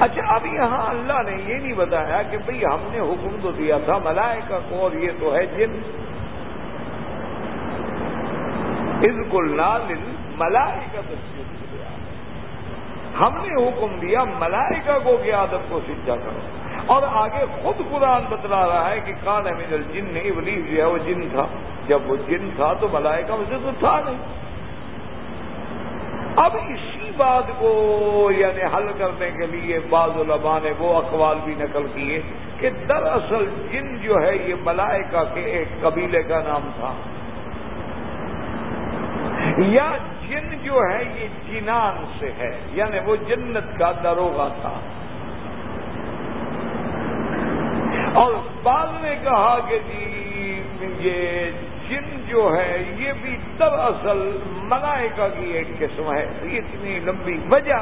اچھا اب یہاں اللہ نے یہ نہیں بتایا کہ بھئی ہم نے حکم تو دیا تھا ملائکہ کو اور یہ تو ہے جن۔ ملائی کا دیا ہم نے حکم دیا ملائکہ کو کہ آدم کو سجا کرو۔ اور آگے خود قرآن بتلا رہا ہے کہ کان امین الجن نے ابلیس جو ہے وہ جن تھا۔ جب وہ جن تھا تو ملائکہ میں سے تو تھا نہیں۔ اب اسی بات کو یعنی حل کرنے کے لیے بعض علماء نے وہ اقوال بھی نقل کیے کہ دراصل جن جو ہے یہ ملائکہ کے ایک قبیلے کا نام تھا۔ یا جن جو ہے یہ جنان سے ہے یعنی وہ جنت کا دروگا تھا۔ اور بعض نے کہا کہ جی یہ جن جو ہے، یہ بھی دراصل ملائکہ کی ایک قسم ہے۔ اتنی لمبی وجہ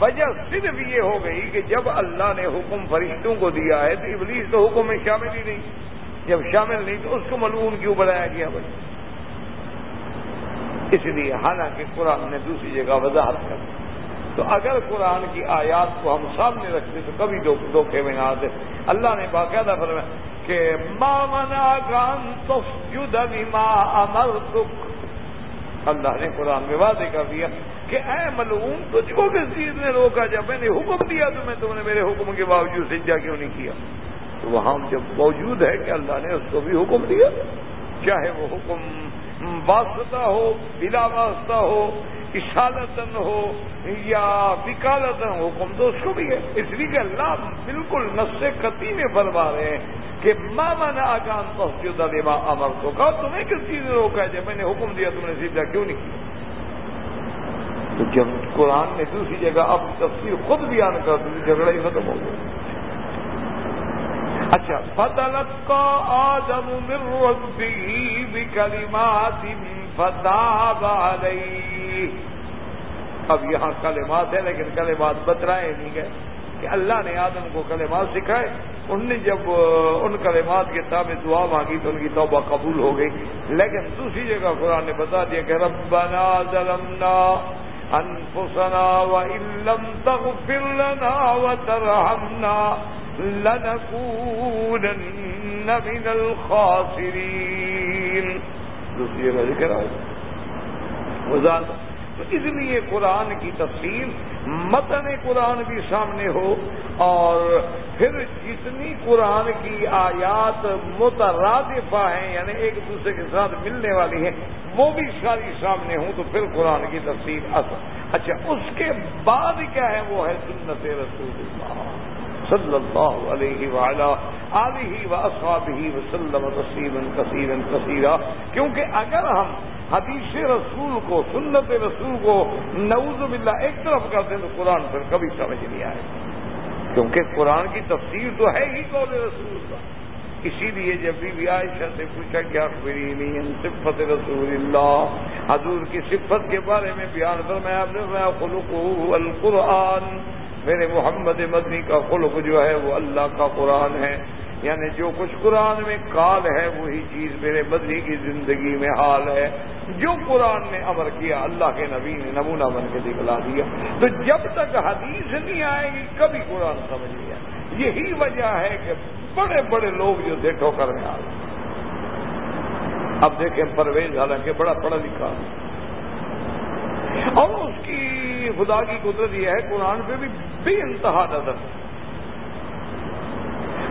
وجہ صرف یہ ہو گئی کہ جب اللہ نے حکم فرشتوں کو دیا ہے تو ابلیس تو حکم میں شامل ہی نہیں۔ جب شامل نہیں تو اس کو ملعون کیوں بنایا گیا؟ بھائی اس لیے حالانکہ قرآن نے دوسری جگہ وضاحت کر دی۔ تو اگر قرآن کی آیات کو ہم سامنے رکھتے تو کبھی دھوکے میں نہ آتے۔ اللہ نے باقاعدہ فرمایا کہ مامنا گان تو امر دکھ اللہ نے قرآن میں واضح کر دیا کہ اے ملعون، تجھ کو کس چیز نے روکا جب میں نے حکم دیا تو میں تم نے میرے حکم کے باوجود سجا کیوں نہیں کیا؟ تو وہاں جب موجود ہے کہ اللہ نے اس کو بھی حکم دیا، چاہے وہ حکم واسطہ ہو، بلا واسطہ ہو اشالتن ہو یا وکالتن حکم تو اس کو بھی ہے اس لیے کہ اللہ بالکل نس قطعی میں فرما رہے ہیں کہ ماما نے آکان پہنچ لما امر تو کہا، تمہیں کس چیز نے روکا ہے؟ جب میں نے حکم دیا تم نے سیدھا کیوں نہیں کیا؟ تو جب قرآن نے دوسری جگہ اب تفصیل خود بیان کر دی جھگڑا ہی ختم ہو گیا۔ اچھا۔ فتلقى آدم من ربه بكلمات فتاب عليه۔ اب یہاں کلمات ہیں لیکن کلمات بترائے نہیں گئے کہ اللہ نے آدم کو کلمات سکھائے۔ ان نے جب، ان کلمات کے تابع دعا مانگی تو ان کی توبہ قبول ہو گئی۔ لیکن دوسری جگہ قرآن نے بتا دیا کہ ربنا ظلمنا انفسنا وان لم تغفر لنا وترحمنا۔ لنكونن من الخاسرين. دوسری جگہ ذکر آئے تو اس لیے قرآن کی تفصیل متن قرآن بھی سامنے ہو اور پھر جتنی قرآن کی آیات مترادفہ ہیں یعنی ایک دوسرے کے ساتھ ملنے والی ہیں، وہ بھی ساری سامنے ہوں تو پھر قرآن کی تفصیل اصل۔ اچھا اس کے بعد کیا ہے؟ وہ ہے سنت رسول اللہ۔ صلی اللہ علیہ وعلا علیہ و اصحابہ وسلم تسلیما کثیرا کثیرا، کیونکہ اگر ہم حدیث رسول کو، سنت رسول کو نعوذ باللہ ایک طرف کرتے ہیں تو قرآن پھر کبھی سمجھ نہیں آئے۔ کیونکہ قرآن کی تفسیر تو ہے ہی قول رسول کا۔ اسی لیے جب بھی عائشہ سے پوچھا کیا میری نہیں صفت رسول اللہ، حضور کی صفت کے بارے میں بیان فرمایا آپ نے خلق القرآن میرے محمد مدنی کا خلق جو ہے وہ اللہ کا قرآن ہے۔ یعنی جو کچھ قرآن میں کال ہے، وہی چیز میرے مدنی کی زندگی میں حال ہے۔ جو قرآن نے امر کیا، اللہ کے نبی نے نمونہ بن کے دکھلا دیا۔ تو جب تک حدیث نہیں آئے گی، کبھی قرآن سمجھ لیا یہی وجہ ہے کہ بڑے بڑے لوگ جو تھے ٹھوکر میں آ اب دیکھیں پرویز، حالانکہ بڑا پڑھا لکھا۔ اور اس کی خدا کی قدرت یہ ہے، قرآن پہ بھی بے انتہا نظر۔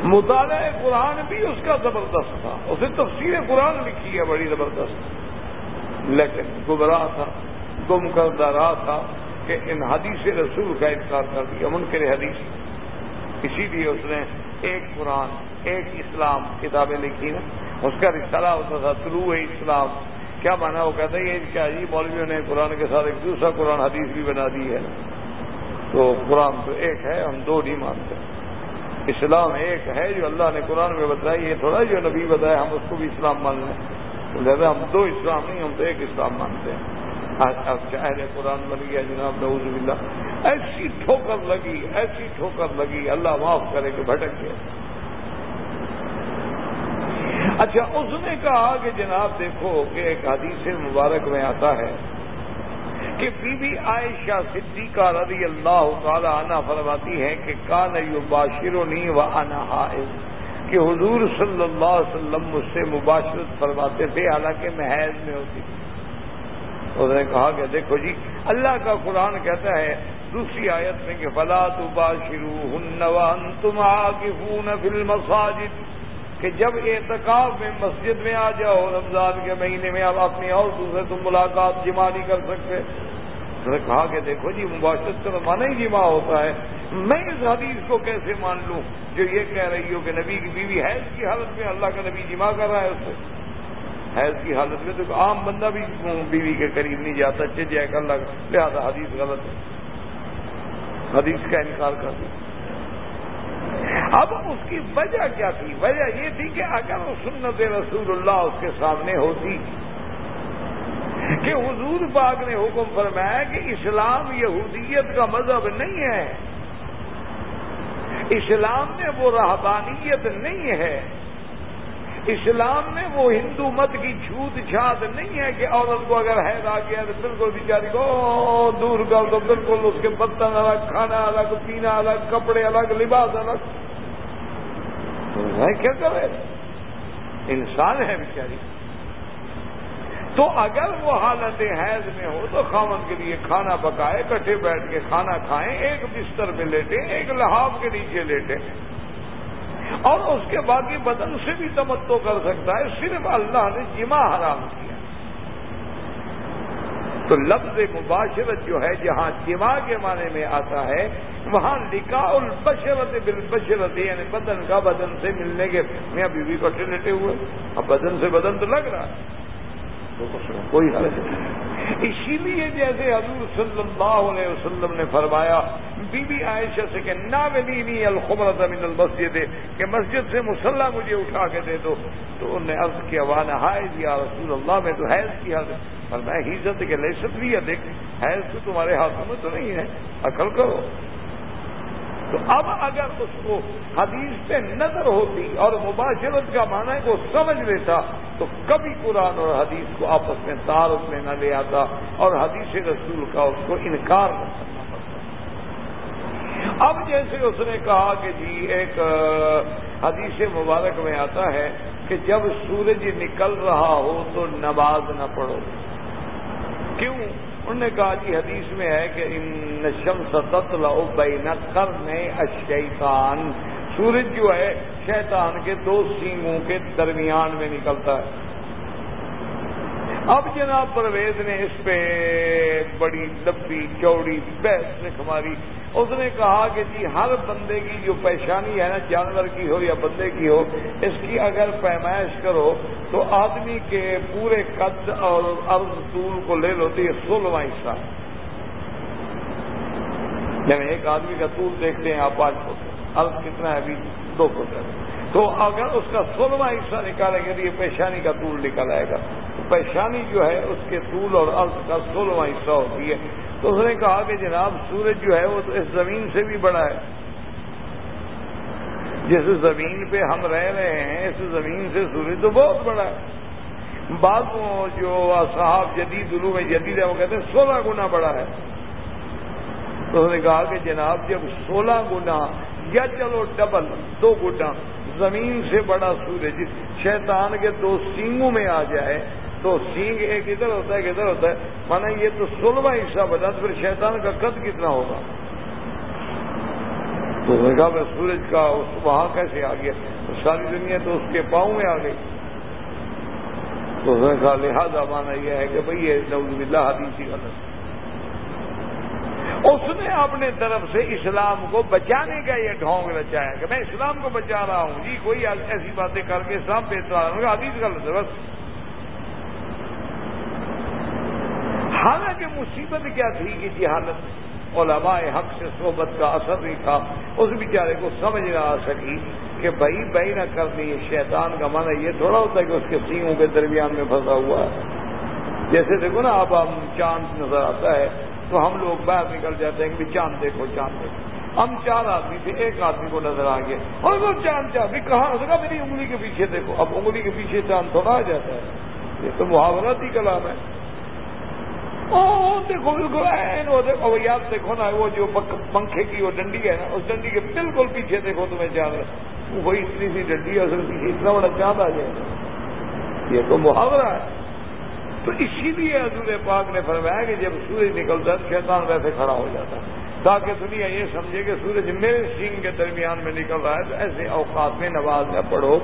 مطالعہ قرآن بھی اس کا زبردست تھا۔ اسے تفصیل قرآن لکھی ہے، بڑی زبردست۔ لیکن گمراہ تھا، گم کردہ رہا تھا کہ ان حدیث رسول کا انکار کر دیا، منکر حدیث۔ اسی لیے اس نے ایک قرآن، ایک اسلام کتابیں لکھی نا اس کا رسالہ ہوتا تھا طلوع اسلام کیا مانا وہ کہتا ہے یہ کیا جی مولویوں نے قرآن کے ساتھ ایک دوسرا قرآن حدیث بھی بنا دی ہے۔ تو قرآن تو ایک ہے، ہم دو نہیں مانتے۔ اسلام ایک ہے، جو اللہ نے قرآن میں بتایا یہ تھوڑا جو نبی بتایا، ہم اس کو بھی اسلام مان لیں۔ لہٰذا ہم دو اسلام نہیں، ہم تو ایک اسلام مانتے ہیں۔ اب اہل قرآن بن گیا جناب، نعوذ باللہ۔ ایسی ٹھوکر لگی، ایسی ٹھوکر لگی، اللہ معاف کرے کہ بھٹک گیا اچھا اس نے کہا کہ جناب دیکھو کہ ایک حدیث مبارک میں آتا ہے کہ بی بی عائشہ صدیقہ رضی اللہ تعالی عنہ فرماتی ہے کہ کان یو باشر نہیں و حائز کہ حضور صلی اللہ علیہ وسلم مجھ سے مباشرت فرماتے تھے، حالانکہ محیض میں ہوتی تھی۔ اس نے کہا کہ دیکھو جی اللہ کا قرآن کہتا ہے دوسری آیت میں کہ فلا تو باشرو ہن تم آگے فل مساجد کہ جب اعتکاف میں مسجد میں آ جاؤ رمضان کے مہینے میں اب اپنی اور دوسرے تم ملاقات جمع نہیں کر سکتے۔ نے کہا کہ دیکھو جی مباشرت کا مانا ہی جمع ہوتا ہے۔ میں اس حدیث کو کیسے مان لوں؟ جو یہ کہہ رہی ہو کہ نبی کی بیوی حیض کی حالت میں اللہ کا نبی جمع کر رہا ہے اس سے۔ حیض کی حالت میں تو عام بندہ بھی بیوی کے قریب نہیں جاتا چل جائے کہ اللہ لہٰذا حدیث غلط ہے۔ حدیث کا انکار کر دیا۔ اب اس کی وجہ کیا تھی؟ وجہ یہ تھی کہ اگر وہ سنت رسول اللہ اس کے سامنے ہوتی کہ حضور پاک نے حکم فرمایا کہ اسلام یہودیت کا مذہب نہیں ہے، اسلام میں وہ رہبانیت نہیں ہے اسلام میں وہ ہندو مت کی چھوت چھات نہیں ہے کہ عورت کو اگر حید آ گیا تو بالکل بیچاری کو دور کر تو بالکل اس کے برتن الگ، کھانا الگ، پینا الگ، کپڑے الگ، لباس الگ۔ کیا کرے؟ انسان ہے بیچاری۔ تو اگر وہ حالت حیض میں ہو تو خامن کے لیے کھانا پکائے کٹھے بیٹھ کے کھانا کھائیں، ایک بستر میں لیٹے ایک لحاف کے نیچے لیٹے اور اس کے باقی بدن سے بھی تمتو کر سکتا ہے، صرف اللہ نے جمع حرام کیا۔ تو لفظ مباشرت جو ہے، جہاں جمع کے معنی میں آتا ہے، وہاں لکھا البشرت بالبشرت یعنی بدن کا بدن سے ملنے کے میں بیوی کٹھے لیٹے ہوئے۔ اب بدن سے بدن تو لگ رہا ہے۔ کوئی حرج نہیں۔ اسی لیے جیسے حضور صلی اللہ علیہ وسلم نے فرمایا بی بی عائشہ سے کہ ناولینی الخمرت من المسجد، کہ مسجد سے مسلح مجھے اٹھا کے دے دو۔ تو انہوں نے عرض کیا، وانا حائض یا رسول اللہ، میں تو حیض کی حضرت اور میں ہیزت کے لہست بھی ہے، دیکھ حیض تو تمہارے ہاتھوں میں تو نہیں ہے۔ عقل کرو۔ تو اب اگر اس کو حدیث پہ نظر ہوتی اور مباشرت کا معنی کو سمجھ لیتا، تو کبھی قرآن اور حدیث کو آپس میں تعارف میں نہ لے آتا اور حدیث رسول کا اس کو انکار نہ کرنا پڑتا اب جیسے اس نے کہا کہ جی ایک حدیث مبارک میں آتا ہے کہ جب سورج نکل رہا ہو تو نماز نہ پڑھو۔ کیوں؟ انہوں نے کہا جی حدیث میں ہے کہ ان شمس تطلع بین قرن الشیطان۔ سورج جو ہے، شیطان کے دو سینگوں کے درمیان میں نکلتا ہے۔ اب جناب پرویز نے اس پہ بڑی لمبی چوڑی بحث لکھ ماری۔ اس نے کہا کہ جی ہر بندے کی جو پیشانی ہے نا، جانور کی ہو یا بندے کی ہو، اس کی اگر پیمائش کرو تو آدمی کے پورے قد اور عرض طول کو لے لو تو یہ سولہواں حصہ ہے۔ یعنی ایک آدمی کا طول دیکھتے ہیں آپ پانچ فٹ۔ عرض کتنا ہے ابھی؟ دو فٹ ہے۔ تو اگر اس کا سولہواں حصہ نکالیں گے تو یہ پیشانی کا طول نکل آئے گا۔ پیشانی جو ہے، اس کے طول اور عرض کا سولہواں حصہ ہوتی ہے۔ تو اس نے کہا کہ جناب، سورج جو ہے، وہ تو اس زمین سے بھی بڑا ہے۔ جس زمین پہ ہم رہ رہے ہیں، اس زمین سے سورج تو بہت بڑا ہے۔ بعض جو صاحب جدید، علوم میں جدید ہے وہ کہتے ہیں سولہ گنا بڑا ہے۔ تو اس نے کہا کہ جناب، جب سولہ گنا یا چلو ڈبل، دو گنا زمین سے بڑا سورج شیطان کے دو سینگوں میں آ جائے تو سینگ ایک ادھر ہوتا ہے ایک ادھر ہوتا ہے۔ مانا یہ تو سولہواں حصہ بنا، تو پھر شیطان کا قد کتنا ہوگا؟ تو نے کہا میں سورج کا وہاں کیسے آ گیا؟ ساری دنیا تو اس کے پاؤں میں آ گئی۔ تو نے کہا لہٰذا مانا یہ ہے کہ بھائی یہ نوز بلّہ حدیثی غلط اس نے اپنے طرف سے اسلام کو بچانے کا یہ ڈھونگ رچایا کہ میں اسلام کو بچا رہا ہوں۔ جی کوئی ایسی باتیں کر کے اسلام پہ اترا رہا ہوں حدیث غلط ہے، بس۔ حالانکہ مصیبت کیا تھی کہ جہالت علماء حق سے صحبت کا اثر نہیں تھا، اس بیچارے کو سمجھ نہ آ سکی کہ بھائی بھائی نہ کر شیطان کا مانا یہ تھوڑا ہوتا ہے کہ اس کے سینگوں کے درمیان میں پھنسا ہوا ہے۔ جیسے دیکھو نا، اب ہم چاند نظر آتا ہے تو ہم لوگ باہر نکل جاتے ہیں کہ چاند دیکھو چاند دیکھو۔ ہم چار آدمی تھے، ایک آدمی کو نظر آ گیا۔ اور وہ چاند چاند کہاں؟ سکا میری انگلی کے پیچھے دیکھو۔ اب انگلی کے پیچھے چاند تھوڑا آ جاتا ہے۔ یہ تو محاورت ہی کلام ہے۔ دیکھو بالکل وہ دیکھو یاد دیکھو نا، وہ جو پنکھے کی وہ ڈنڈی ہے نا، اس ڈنڈی کے بالکل پیچھے دیکھو تمہیں چاند وہی اتنی سی ڈنڈی ہے پیچھے اتنا بڑا چاند آ جائے یہ تو محاورہ ہے۔ تو اسی لیے حضور پاک نے فرمایا کہ جب سورج نکلتا ہے شیطان ویسے کھڑا ہو جاتا ہے۔ تاکہ دنیا یہ سمجھے کہ سورج میرے سینگ کے درمیان میں نکل رہا ہے تو ایسے اوقات میں نماز نہ پڑھو۔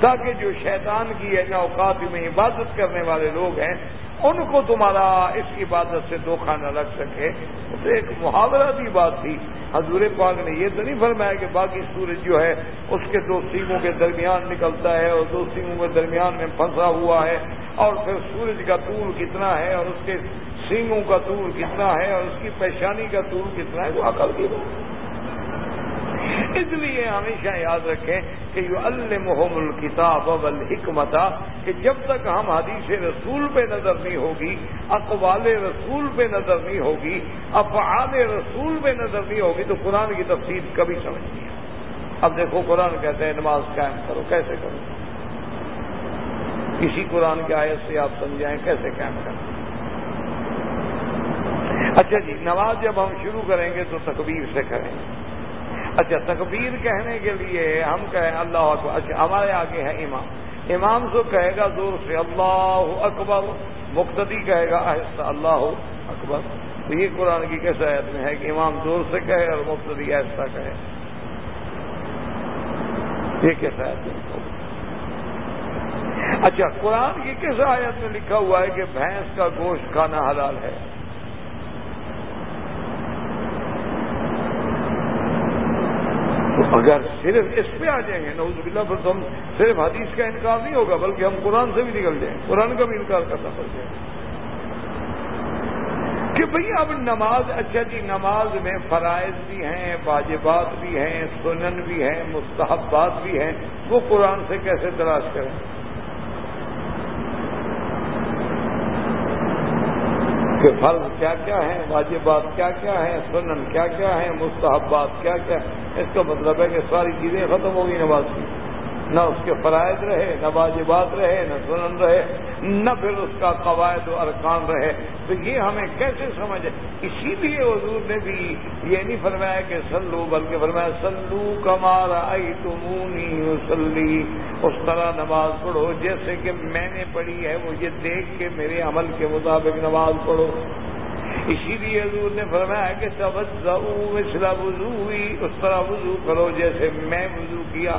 تاکہ جو شیطان کی ہے اوقات میں عبادت کرنے والے لوگ ہیں ان کو تمہارا اس عبادت سے دھوکھا نہ لگ سکے۔ تو ایک محاورتی بات تھی۔ حضور پاک نے یہ تو نہیں فرمایا کہ باقی سورج جو ہے، اس کے دو سیموں کے درمیان نکلتا ہے اور دو سیموں کے درمیان میں پھنسا ہوا ہے اور پھر سورج کا طول کتنا ہے اور اس کے سینگوں کا طول کتنا ہے اور اس کی پریشانی کا طول کتنا ہے، وہ عقل کی بات اس لیے ہمیشہ یاد رکھیں کہ یہ المحم الکتاب اول حکمتا کہ جب تک ہم حدیث رسول پہ نظر نہیں ہوگی، اقوال رسول پہ نظر نہیں ہوگی، افعال رسول پہ نظر نہیں ہوگی، تو قرآن کی تفصیل کبھی سمجھ نہیں اب دیکھو قرآن کہتے ہیں نماز قائم کرو، کیسے کرو؟ کسی قرآن کی آیت سے آپ سمجھائیں، کیسے قائم کریں؟ اچھا جی نماز جب ہم شروع کریں گے تو تکبیر سے کریں۔ گے اچھا تکبیر کہنے کے لیے ہم کہیں اللہ اکبر اچھا ہمارے آگے ہے امام۔ امام تو کہے گا زور سے اللہ اکبر، مقتدی کہے گا آہستہ اللہ اکبر۔ تو یہ قرآن کی کیسے آیت میں ہے کہ امام زور سے کہے اور مقتدی آہستہ کہے؟ یہ کیسا آیت میں اچھا قرآن کی کس آیت میں لکھا ہوا ہے کہ بھینس کا گوشت کھانا حلال ہے؟ اگر صرف اس پہ آ جائیں گے نوز بلّہ پھر تو ہم صرف حدیث کا انکار نہیں ہوگا، بلکہ ہم قرآن سے بھی نکل جائیں، قرآن کا بھی انکار کرنا پڑ جائے۔ کہ بھئی اب نماز اچھا جی نماز میں فرائض بھی ہیں، واجبات بھی ہیں، سنن بھی ہیں، مستحبات بھی ہیں، وہ قرآن سے کیسے تلاش کریں؟ کہ فرض کیا کیا ہیں، واجبات کیا کیا ہیں، سنن کیا کیا ہیں، مستحبات کیا کیا اس کا مطلب ہے کہ ساری چیزیں ختم ہو گئی نماز کی۔ نہ اس کے فرائض رہے، نہ واجبات رہے، نہ سنن رہے، نہ پھر اس کا قواعد و ارکان رہے۔ تو یہ ہمیں کیسے سمجھے اسی لیے حضور نے بھی یہ نہیں فرمایا کہ سلو بلکہ فرمایا سلو کمارا آئی تمونی سلی اس طرح نماز پڑھو، جیسے کہ میں نے پڑھی ہے وہ یہ دیکھ کے میرے عمل کے مطابق نماز پڑھو۔ اسی لیے حضور نے فرمایا کہ توجہ وضو ہوئی اس طرح وضو کرو جیسے میں وضو کیا۔